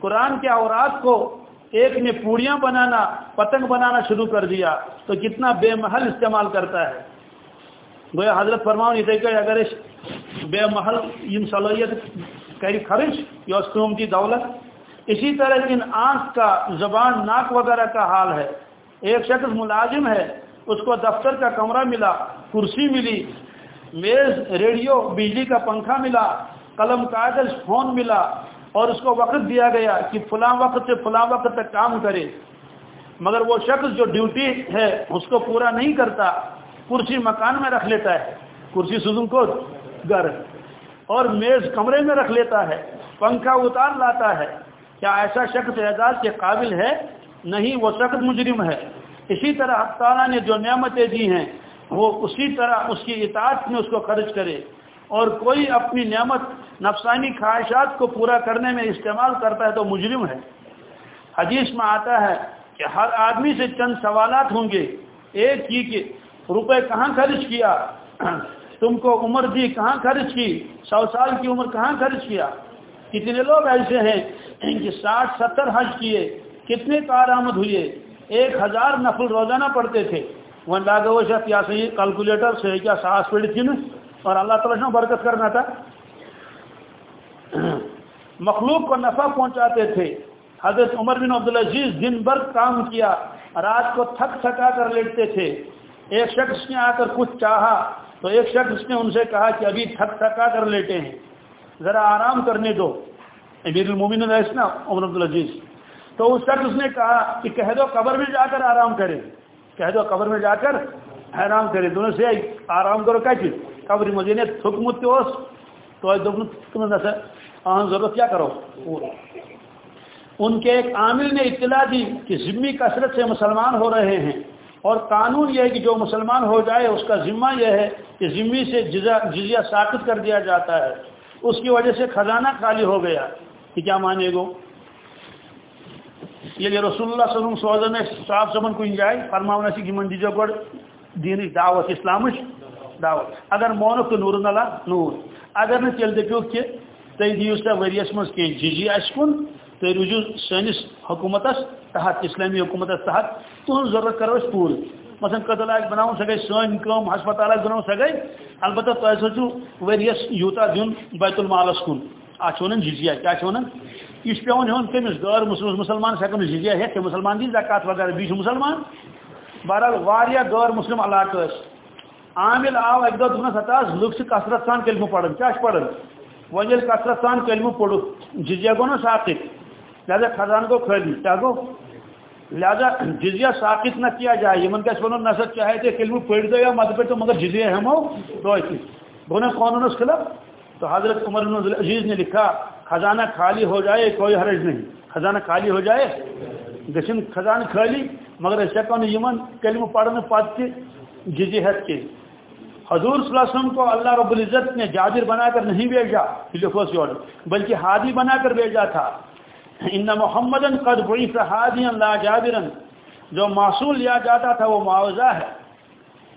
A: قرآن کے اورات کو ایک نے پوڑیاں بنانا، پتنگ بنانا شروع کر دیا تو کتنا بے محل استعمال کرتا ہے۔ گویا حضرت فرماؤں یہ کہ اگر اس بے محل ان صلاحیت کری خرچ یا اس قومتی دولت، اسی طرح ان آنکھ کا زبان، ناک وغیرہ کا حال ہے۔ ایک شخص ملازم ہے، اس کو دفتر کا کمرہ ملا، کرسی ملی، میز، ریڈیو، بجلی کا پنکھا ملا، قلم، کاغذ، فون ملا، اور اس کو وقت دیا گیا کہ فلاں وقت سے فلاں وقت تک کام کرے۔ مگر وہ شخص جو ڈیوٹی ہے، اس کو پورا نہیں کرتا۔ کرسی مکان میں رکھ لیتا ہے۔ کرسی سزم کو گھر۔ اور میز کمرے میں رکھ لیتا ہے۔ پنکھا اتار لاتا ہے۔ کیا ایسا شخص اعزاز کے قابل ہے؟ نہیں، وہ سخت مجرم ہے۔ اسی طرح تعالیٰ نے جو نعمتیں دی ہیں، وہ اسی طرح اس کی اطاعت میں اس کو خرچ کرے۔ اور کوئی اپنی نعمت، نفسانی خواہشات کو پورا کرنے میں استعمال کرتا ہے تو مجرم ہے۔ حدیث میں آتا ہے کہ ہر آدمی سے چند سوالات ہوں گے۔ ایک کی کہ روپے کہاں خرچ کیا؟ تم کو عمر دی کہاں خرچ کی؟ سو سال کی عمر کہاں خرچ کیا؟ کتنے لوگ ایسے ہیں کہ ساٹھ ستر حج کیے، کتنے کارآمد ہوئے؟ ایک ہزار نفل روزانہ پڑھتے تھے۔ وہ لاگو شاید کیا صحیح کیلکولیٹر سے کیا سانس پڑی تھی نا؟ اور اللہ تعالیٰ نے برکت کرنا تھا۔ مخلوق کو نفع پہنچاتے تھے۔ حضرت عمر بن عبدالعزیز دن بھر کام کیا، رات کو تھک تھکا کر لیٹتے تھے۔ ایک شخص نے آ کر کچھ چاہا تو ایک شخص نے ان سے کہا کہ ابھی تھک تھکا کر لیٹے ہیں، ذرا آرام کرنے دو۔ امیر المومن نا عمر عبدالعزیز تو اس شخص نے کہا کہ کہہ دو قبر میں جا کر آرام کرے۔ کہہ دو قبر میں جا کر حیرام کرے۔ دونوں سے آرام کرو کیا چیز؟ قبر مجھے نے تھکمت تو تم ضرورت کیا کرو؟ ان کے ایک عامل نے اطلاع دی کہ ذمی کثرت سے مسلمان ہو رہے ہیں۔ اور قانون یہ ہے کہ جو مسلمان ہو جائے اس کا ذمہ یہ ہے کہ ذمی سے جزیہ ثابت کر دیا جاتا ہے۔ اس کی وجہ سے خزانہ خالی ہو گیا۔ کہ کیا مانے گو؟ یہ رسول اللہ صلی اللہ علیہ وسلم میں صاحب سمن کن جائے فرماؤن سی کہ من دیجو گڑ دعوت اسلامش دعوت۔ اگر مونک تو نور نلا، نور۔ اگر نہ تیل دپیو کہ تھی دیو سا وریس مز کی ججی اس کن تھی روزو سنس حکومتس تحت، اسلامی حکومتس تحت تہن ضرورت کرو پور مثلا قتل آگ بناؤ سا گئی سن کم ہسپتال بناؤ سا گئی البتہ تہ سوچو وریس یوتا دن بیت المالس کن اتھ ون جزیا کیا ونان یہ پیون ہون کمس غیر مسلم مسلمان ہیکن جزیا ہے مسلمان دی زکات وغیرہ بیچ مسلمان۔ بہرحال واریاہ غیر مسلم علاقہ عامل آو ایک دو دن ستاس لوگ کثرت سان کلمہ پڑھن کیا پڑھن۔ وۄنۍ کثرت سان کلمہ پوٚرُکھ جزیا گوٚو نا ساقط۔ لہذا خزان گوٚو خٲلی کیٛاہ گوٚو لہذا جزیا ساقط نہ کیا جائے۔ یمن گژھِ وَنُن نسا چاہے تُہۍ کلمہ پٔرۍتو یا مت پٔرۍتو مگر جزیا ہٮ۪مو توتہِ گوٚو نا قانوٗنس خلاف۔ تو حضرت عمر بن عزیز نے لکھا، خزانہ خالی ہو جائے، کوئی حرج نہیں۔ خزانہ خالی ہو جائے گھن خزانہ خالی مگر اس ہوں یمن کلم پڑھنے پتہ جزیحت کے حضور صلی اللہ علیہ وسلم کو اللہ رب العزت نے جابر بنا کر نہیں بھیجا لکھوس بلکہ ہادی بنا کر بھیجا تھا۔ ان محمد قد بعیث ہادی لا جابرن جو معصول لیا جاتا تھا وہ معاوضہ ہے۔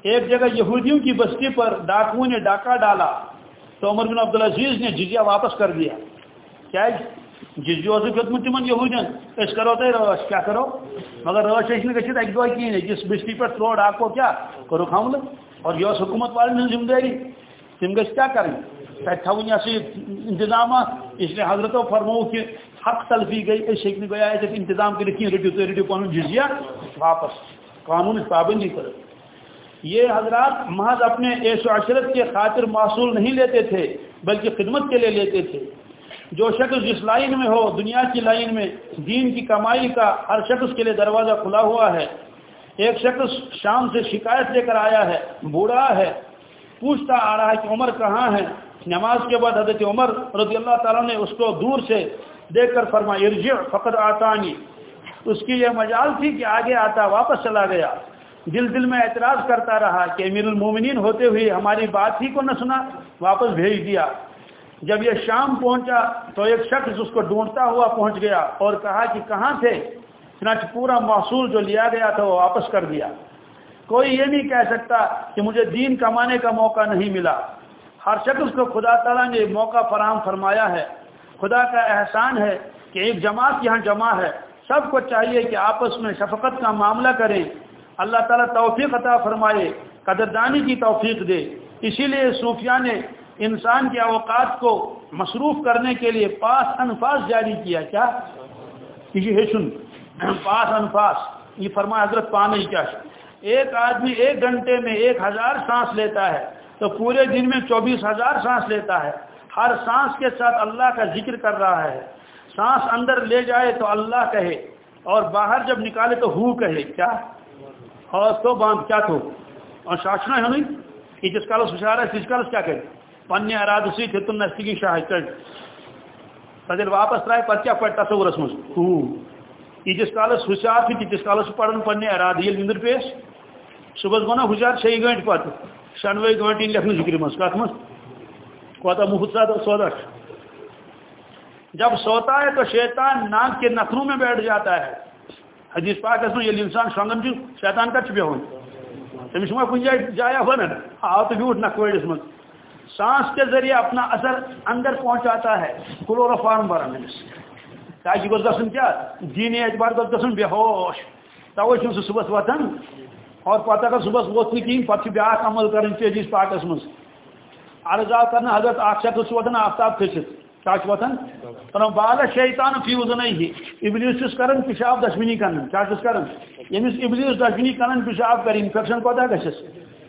A: ایک جگہ یہودیوں کی بستی پر ڈاکوؤں نے ڈاکہ ڈالا تو عمر بن عبدالعزیز نے جزیہ واپس کر دیا۔ کیا جزیہ اوس دیتمت تمن یہودین اس کرو تھی رش کیا کرو؟ مگر رش اچھے گھت اکہ دہ کہین جس بستی پہ ترو ڈاکو کیا کرو حملہ اور یہ حکومت والن ہن ذمہ داری۔ تم گھس کیا کریں؟ تتہ تھون یہ انتظامات اس لیے حضرتوں فرمو کہ حق تلفی گئی، اس شیخ نے گیا ایسے انتظام کے لیے رٹو تو رٹو پن جزیہ؟ واپس۔ قانون پابندی کر یہ حضرات محض اپنے ایش و عشرت کے خاطر معصول نہیں لیتے تھے، بلکہ خدمت کے لیے لیتے تھے۔ جو شخص جس لائن میں ہو، دنیا کی لائن میں، دین کی کمائی کا ہر شخص کے لیے دروازہ کھلا ہوا ہے۔ ایک شخص شام سے شکایت لے کر آیا ہے، بوڑھا ہے، پوچھتا آ رہا ہے کہ عمر کہاں ہے؟ نماز کے بعد حضرت عمر رضی اللہ تعالیٰ نے اس کو دور سے دیکھ کر فرمایا، ارجع فقط آتا اس کی یہ مجال تھی کہ آگے آتا، واپس چلا گیا۔ دل دل میں اعتراض کرتا رہا کہ امیر المومنین ہوتے ہوئے ہماری بات ہی کو نہ سنا، واپس بھیج دیا۔ جب یہ شام پہنچا تو ایک شخص اس کو ڈھونڈتا ہوا پہنچ گیا اور کہا کہ کہاں تھے؟ چنانچہ پورا محصول جو لیا گیا تھا وہ واپس کر دیا۔ کوئی یہ نہیں کہہ سکتا کہ مجھے دین کمانے کا موقع نہیں ملا۔ ہر شخص کو خدا تعالیٰ نے موقع فراہم فرمایا ہے۔ خدا کا احسان ہے کہ ایک جماعت یہاں جمع ہے۔ سب کو چاہیے کہ آپس میں شفقت کا معاملہ کریں۔ اللہ تعالیٰ توفیق عطا فرمائے، قدردانی کی توفیق دے۔ اسی لیے صوفیہ نے انسان کے اوقات کو مصروف کرنے کے لیے پاس انفاس جاری کیا۔ کیا؟ ہے سن۔ پاس انفاس۔ یہ فرما حضرت پانے کیا ایک آدمی ایک گھنٹے میں ایک ہزار سانس لیتا ہے تو پورے دن میں چوبیس ہزار سانس لیتا ہے۔ ہر سانس کے ساتھ اللہ کا ذکر کر رہا ہے۔ سانس اندر لے جائے تو اللہ کہے، اور باہر جب نکالے تو ہو کہے۔ کیا؟ اور تو باندھ، کیا تو؟ اور شاشنا ہے نہیں؟ کہ جس کا کالس ہوشار ہے جس کالس کیا کرے پنہ اراد سی تھے تم نزدیکی شاہ کر پھر واپس ترائے پتہ کیا پڑ تصورس مز ہو۔ یہ جس کالس ہوشار تھی، جس کالس پڑھن پنہ اراد، یہ نندر پیش۔ صبح گونا ہوشار شی گھنٹہ پتہ شنوے گھنٹہ لکھنے ذکر مز کت مز کوتا محسا سودا جب سوتا ہے تو شیطان ناک کے نخروں میں بیٹھ جاتا ہے۔ حدیث پاک اس میں یہ انسان شونگن چھ شیطان کا چھپے ہون تمہیں شما کن جائے جایا ہوا نا۔ آو تو بیوٹ نکویڈ اس میں۔ سانس کے ذریعے اپنا اثر اندر پہنچاتا ہے۔ کلوروفارم برن تاکہ جی گوز گسن کیا؟ دینی اعتبار گوز گسن بے ہوش۔ توے چھو صبح وتن اور پتہ کر صبح ووت نی کہین پتہ بیاکھ عمل کرن چھ حدیث پاکس مز عرض آو کرنا، حضرت اکھ شخص وتن آفتاب کھسِتھ کیا وتن تنو بال شیطان فی اذنیہ ابلیس چھس کرن پیشاب دشمنی کرن۔ کیا چھس کرن۔ یعنی یمس ابلیس دشمنی کرن پیشاب کر، انفیکشن کوتا گژھس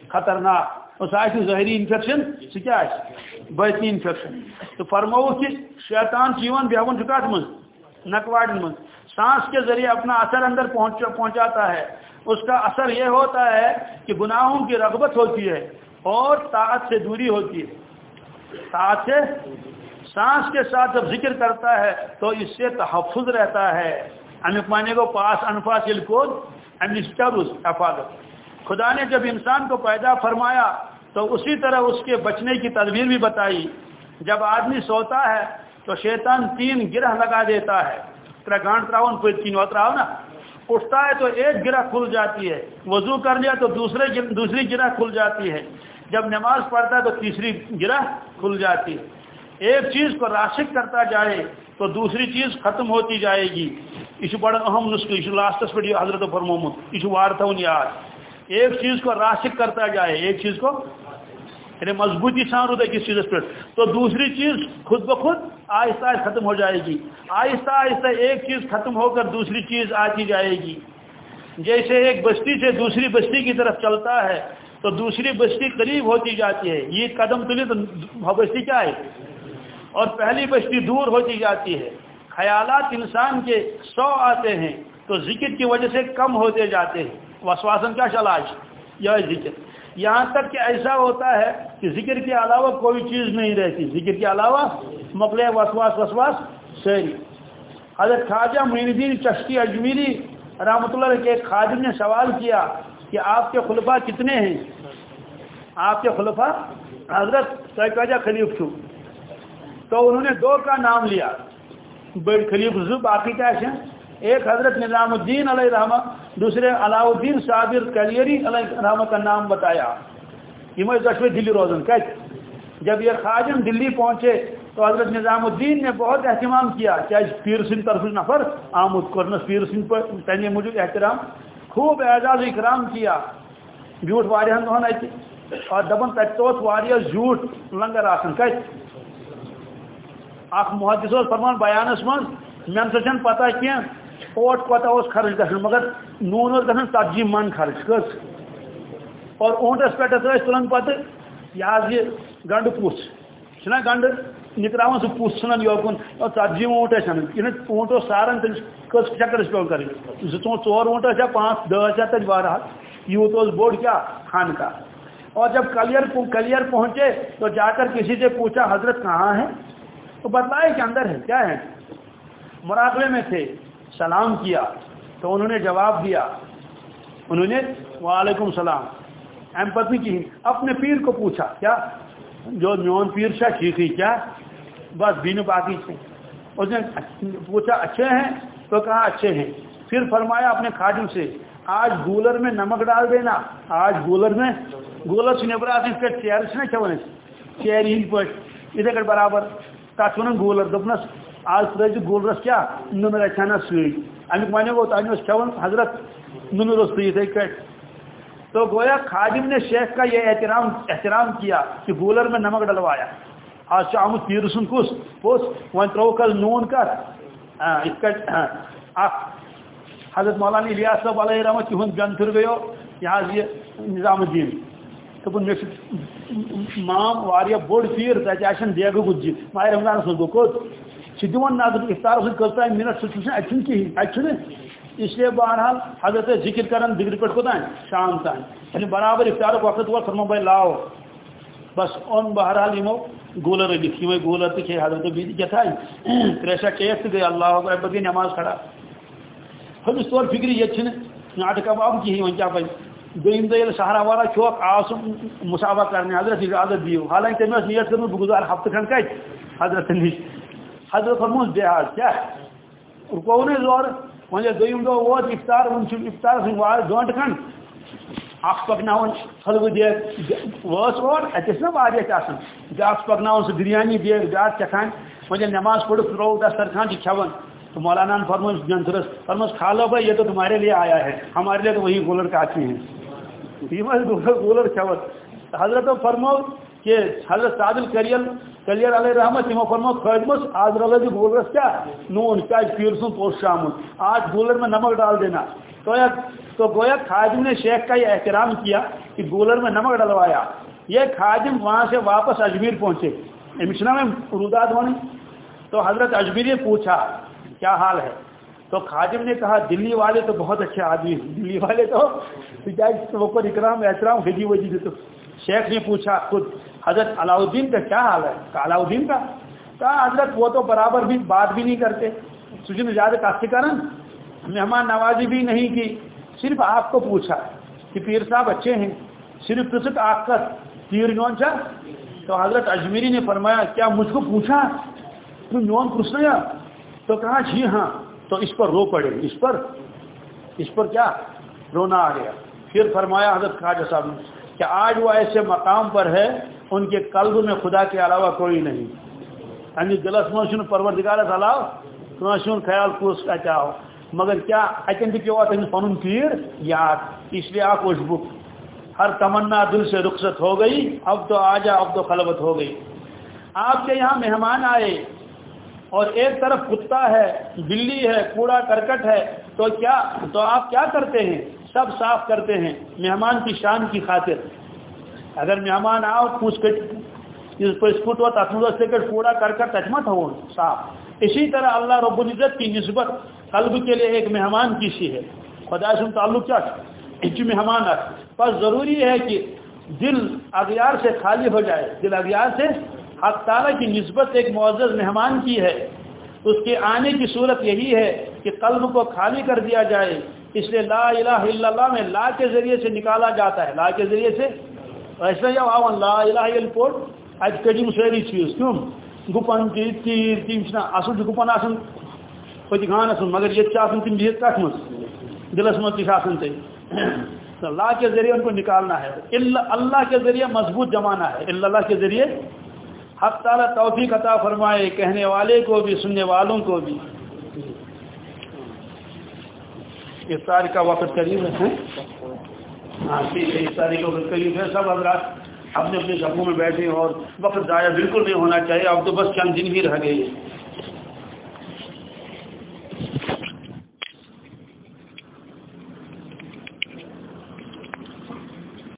A: خطرناک۔ اس آئے ظاہری انفیکشن سہ کیا باطنی انفیکشن۔ تو فرمو کہ شیطان چیون بیہون چکات من نکواڑن من۔ سانس کے ذریعے اپنا اثر اندر پہنچ پہنچاتا ہے۔ اس کا اثر یہ ہوتا ہے کہ گناہوں کی رغبت ہوتی ہے۔ اور طاعت سے دوری ہوتی ہے۔ طاعت سے سانس کے ساتھ جب ذکر کرتا ہے تو اس سے تحفظ رہتا ہے۔ پانے کو پاس انفاس حفاظت۔ خدا نے جب انسان کو پیدا فرمایا تو اسی طرح اس کے بچنے کی تدبیر بھی بتائی۔ جب آدمی سوتا ہے تو شیطان تین گرہ لگا دیتا ہے۔ گانٹ راؤن پہ تین وطراؤ نا۔ اٹھتا ہے تو ایک گرہ کھل جاتی ہے۔ وضو کر لیا تو دوسرے دوسری گرہ کھل جاتی ہے۔ جب نماز پڑھتا ہے تو تیسری گرہ کھل جاتی ایک چیز کو راشک کرتا جائے تو دوسری چیز ختم ہوتی جائے گی۔ یہ بڑا اہم نسخہ یہ لاسٹس پہ حضرت فرمومت یہ وار تھون یاد۔ ایک چیز کو راشک کرتا جائے، ایک چیز کو یعنی مضبوطی سان روتا کس چیز پہ تو دوسری چیز خود بخود آہستہ آہستہ ختم ہو جائے گی۔ آہستہ آہستہ ایک چیز ختم ہو کر دوسری چیز آتی جائے گی۔ جیسے ایک بستی سے دوسری بستی کی طرف چلتا ہے تو دوسری بستی قریب ہوتی جاتی ہے۔ یہ قدم تلی تو بستی کیا ہے؟ اور پہلی بستی دور ہوتی جاتی ہے۔ خیالات انسان کے سو آتے ہیں تو ذکر کی وجہ سے کم ہوتے جاتے ہیں۔ وسواسن کیا چلاش یہ ذکر۔ یہاں تک کہ ایسا ہوتا ہے کہ ذکر کے علاوہ کوئی چیز نہیں رہتی۔ ذکر کے علاوہ مقلع وسواس وسواس شہری۔ حضرت خواجہ معین الدین چشتی اجمیری رحمۃ اللہ کے ایک خادم نے سوال کیا کہ آپ کے خلفہ کتنے ہیں؟ آپ کے خلفہ حضرت سیکجہ خلیف چھو تو انہوں نے دو کا نام لیا۔ بڑ خلیف زو باقی کیا ہے ایک حضرت نظام الدین علیہ رحمہ، دوسرے علاؤ الدین صابر کلیری علیہ رحمہ کا نام بتایا۔ یہ دشویں دلی روزن کہتے جب یہ خاجم دلی پہنچے تو حضرت نظام الدین نے بہت اہتمام کیا۔ کیا پیر سنگھ طرف نفر؟ آمد کرنس پیر سنگھ پر تنہی موجود احترام۔ خوب اعزاز اکرام کیا۔ جھوٹ واریاں دہن اتہ اور دپان تت تو واریاہ زیوٹ لنگر آسان کت اخ محدث فرمان بیانس من۔ میم سا پتہ کی اوٹ کوتا اس خرچ گھن مگر نون اس گھن ژتجی من خرچ۔ کس۔ اور اونٹس پہ تلان پتہ۔ یہ گنڈ پوچھ۔ چھنا گنڈ۔ نکراون سہ پوچھ ژھنان یوکن اور ژتجی اونٹ ٲسۍ یہ اونٹ اس سارن تمس کس چکرس پہ کر۔ زٕ ژور ژور اونٹ یا پانچ دہ تک بہرحال یوت اس بوڑ کیا، خان کا۔ اور جب کلیئر کلیئر پہنچے، تو جا کر کسی سے پوچھا، حضرت کہاں ہے تو بتلائے کہ اندر ہے کیا ہے مراقبے میں تھے، سلام کیا۔ تو انہوں نے جواب دیا، انہوں نے وعلیکم السلام۔ ایم پتنی کی، اپنے پیر کو پوچھا، کیا؟ جو میون پیر شاہ، چیخی، کیا؟ بس بین باقی تھے۔ اس نے پوچھا، اچھے ہیں؟ تو کہا، اچھے ہیں۔ پھر فرمایا اپنے خادم سے، آج گولر میں نمک ڈال دینا۔ آج گولر میں، گولر سے نبر آتے پہ چیر سے ہند پہ اتھے کٹ برابر۔ تک ون گولر دپنس آج ترجیح گولرس کیا؟ نمر اچھانا سی امیک ون گو تمہیں کھوان حضرت نمر اس اتھے کٹ تو گویا خادم نے شیخ کا یہ احترام احترام کیا کہ گولر میں نمک ڈلوایا۔ آج آمت پیر سن کس پوس ون ترو کل نون کر۔ حضرت مولانا الیاس صاحب علیہ رحمت تہد گن پھر گیو یہ یہ نظام الدین۔ دپن مے مام واریا بوڑ پیر تتہ دیگہ گجی۔ ماہ رمضان مز گو کوت۔ دان نظر افطار سی کت منٹ سہ اتن کہین اتنے اس لیے بہرحال حضرت ذکر کران دگری پہ کوتان شام تان یعنی برابر افطار وقت وقت فرمو بھائی لاؤ۔ بس اون بہرحال یمو گولر لکھ یہ گولر تو کھے حضرت بیدی کیا تھا تریشا کیس تو گئی اللہ اکبر گئی نماز کھڑا۔ تھوڑی طور فکری یہ ناٹ کباب کی ون کیا پہ دم دہ سہارا والا چوک آس مسافہ کرنے حضرت اجازت دیو حالانکہ تمہیں نیت کر بہ گزار ہفتہ کھنڈ کت حضرت نش حضرت فرموس بہار کیا رکو نا زور۔ وجہ دم دہ ووت افطار ون افطار سن گنٹ کھنڈ اخ پکناون حلوہ دیگ وٲژ اور اچھا اتس نہ واریاہ تہِ آسان بیاکھ پکناوان سُہ بِریانی دیگ بیاکھ اچھا چکھان ییٚلہِ نٮ۪ماز پڑھ ترٛووُکھ دسترخان چھِ جی کھٮ۪وان تو مولانا نے فرموس جنترس جی فرموس کھا بھائی، یہ تو تمہارے لیے آیا ہے۔ ہمارے لیے تو وہی گولر کافی ہیں۔ یہ گولر کھٮ۪وان حضرت فرمو کہ حضرت سادل کریل کلیئر علیہ رحمت تمو فرمو خدمس آج رلے دی کیا؟ نون کیا پیر سن پوش شامن آج گولر میں نمک ڈال دینا۔ تو تو گویا خادم نے شیخ کا یہ احترام کیا کہ گولر میں نمک ڈلوایا۔ یہ خادم وہاں سے واپس اجمیر پہنچے۔ مشنا میں روداد ہونے تو حضرت اجمیر پوچھا، کیا حال ہے؟ تو خادم نے کہا، دلی والے تو بہت اچھے آدمی ہیں۔ دلی والے تو اکرام، احترام، خدی وجی تو شیخ نے پوچھا، خود حضرت علاؤدین کا کیا حال ہے؟ علاؤدین کا؟ کہا، حضرت وہ تو برابر بھی بات بھی نہیں کرتے۔ سجن زیادہ کافی کرن مہمان نوازی بھی نہیں کی۔ صرف آپ کو پوچھا کہ پیر صاحب اچھے ہیں۔ صرف پسک آپ کا پیر نون چا۔ تو حضرت اجمیری نے فرمایا، کیا مجھ کو پوچھا؟ تو نون پوچھنا تو کہا جی ہاں۔ تو اس پر رو پڑے۔ اس پر اس پر کیا؟ رونا آ گیا۔ پھر فرمایا حضرت خواجہ صاحب نے کہ آج وہ ایسے مقام پر ہے ان کے قلب میں خدا کے علاوہ کوئی نہیں۔ یعنی دلس موشن پروردگار علاوہ کنسن خیال کس کا چاہو۔ مگر کیا اتن تک تمہیں پن پیر یاد۔ اس لیے آپ خوش بک، ہر تمنا دل سے رخصت ہو گئی، اب تو آ جا اب تو خلبت ہو گئی۔ آپ کے یہاں مہمان آئے اور ایک طرف کتا ہے، بلی ہے، کوڑا، کرکٹ ہے، تو کیا، تو آپ کیا کرتے ہیں؟ سب صاف کرتے ہیں۔ مہمان کی شان کی خاطر۔ اگر مہمان آؤ، پوچھ کر کوڑا کرکٹ تجمت ہو صاف اسی طرح اللہ رب العزت کی نسبت قلب کے لیے ایک مہمان کی سی ہے۔ خدا سے تعلق کیا اس مہمان بس ضروری ہے کہ دل اغیار سے خالی ہو جائے۔ دل اغیار سے حق تعالیٰ کی نسبت ایک معزز مہمان کی ہے۔ اس کے آنے کی صورت یہی ہے کہ قلب کو خالی کر دیا جائے۔ اس لیے لا الہ الا اللہ میں لا کے ذریعے سے نکالا جاتا ہے۔ لا کے ذریعے سے ایسا ہی آوان لا الہ الا پوٹ اج کجم ساری چیز کیوں گپن تیر تیر تیم چھنا اصل گپن آسن پتہ مگر یہ آسن تم بہت کت مز دلس مز تھی آسن تھی لا کے ذریعے ان کو نکالنا ہے اللہ کے ذریعے مضبوط جمانا ہے اللہ کے ذریعے حق تعالیٰ توفیق عطا فرمائے کہنے والے کو بھی سننے والوں کو بھی افطار کا وقت قریب ہے ہاں ٹھیک ہے اس کا وقت قریب ہے سب حضرات اپنے اپنے سبوں میں بیٹھے اور وقت ضائع بالکل نہیں ہونا چاہیے، اب تو بس چند دن ہی رہ گئے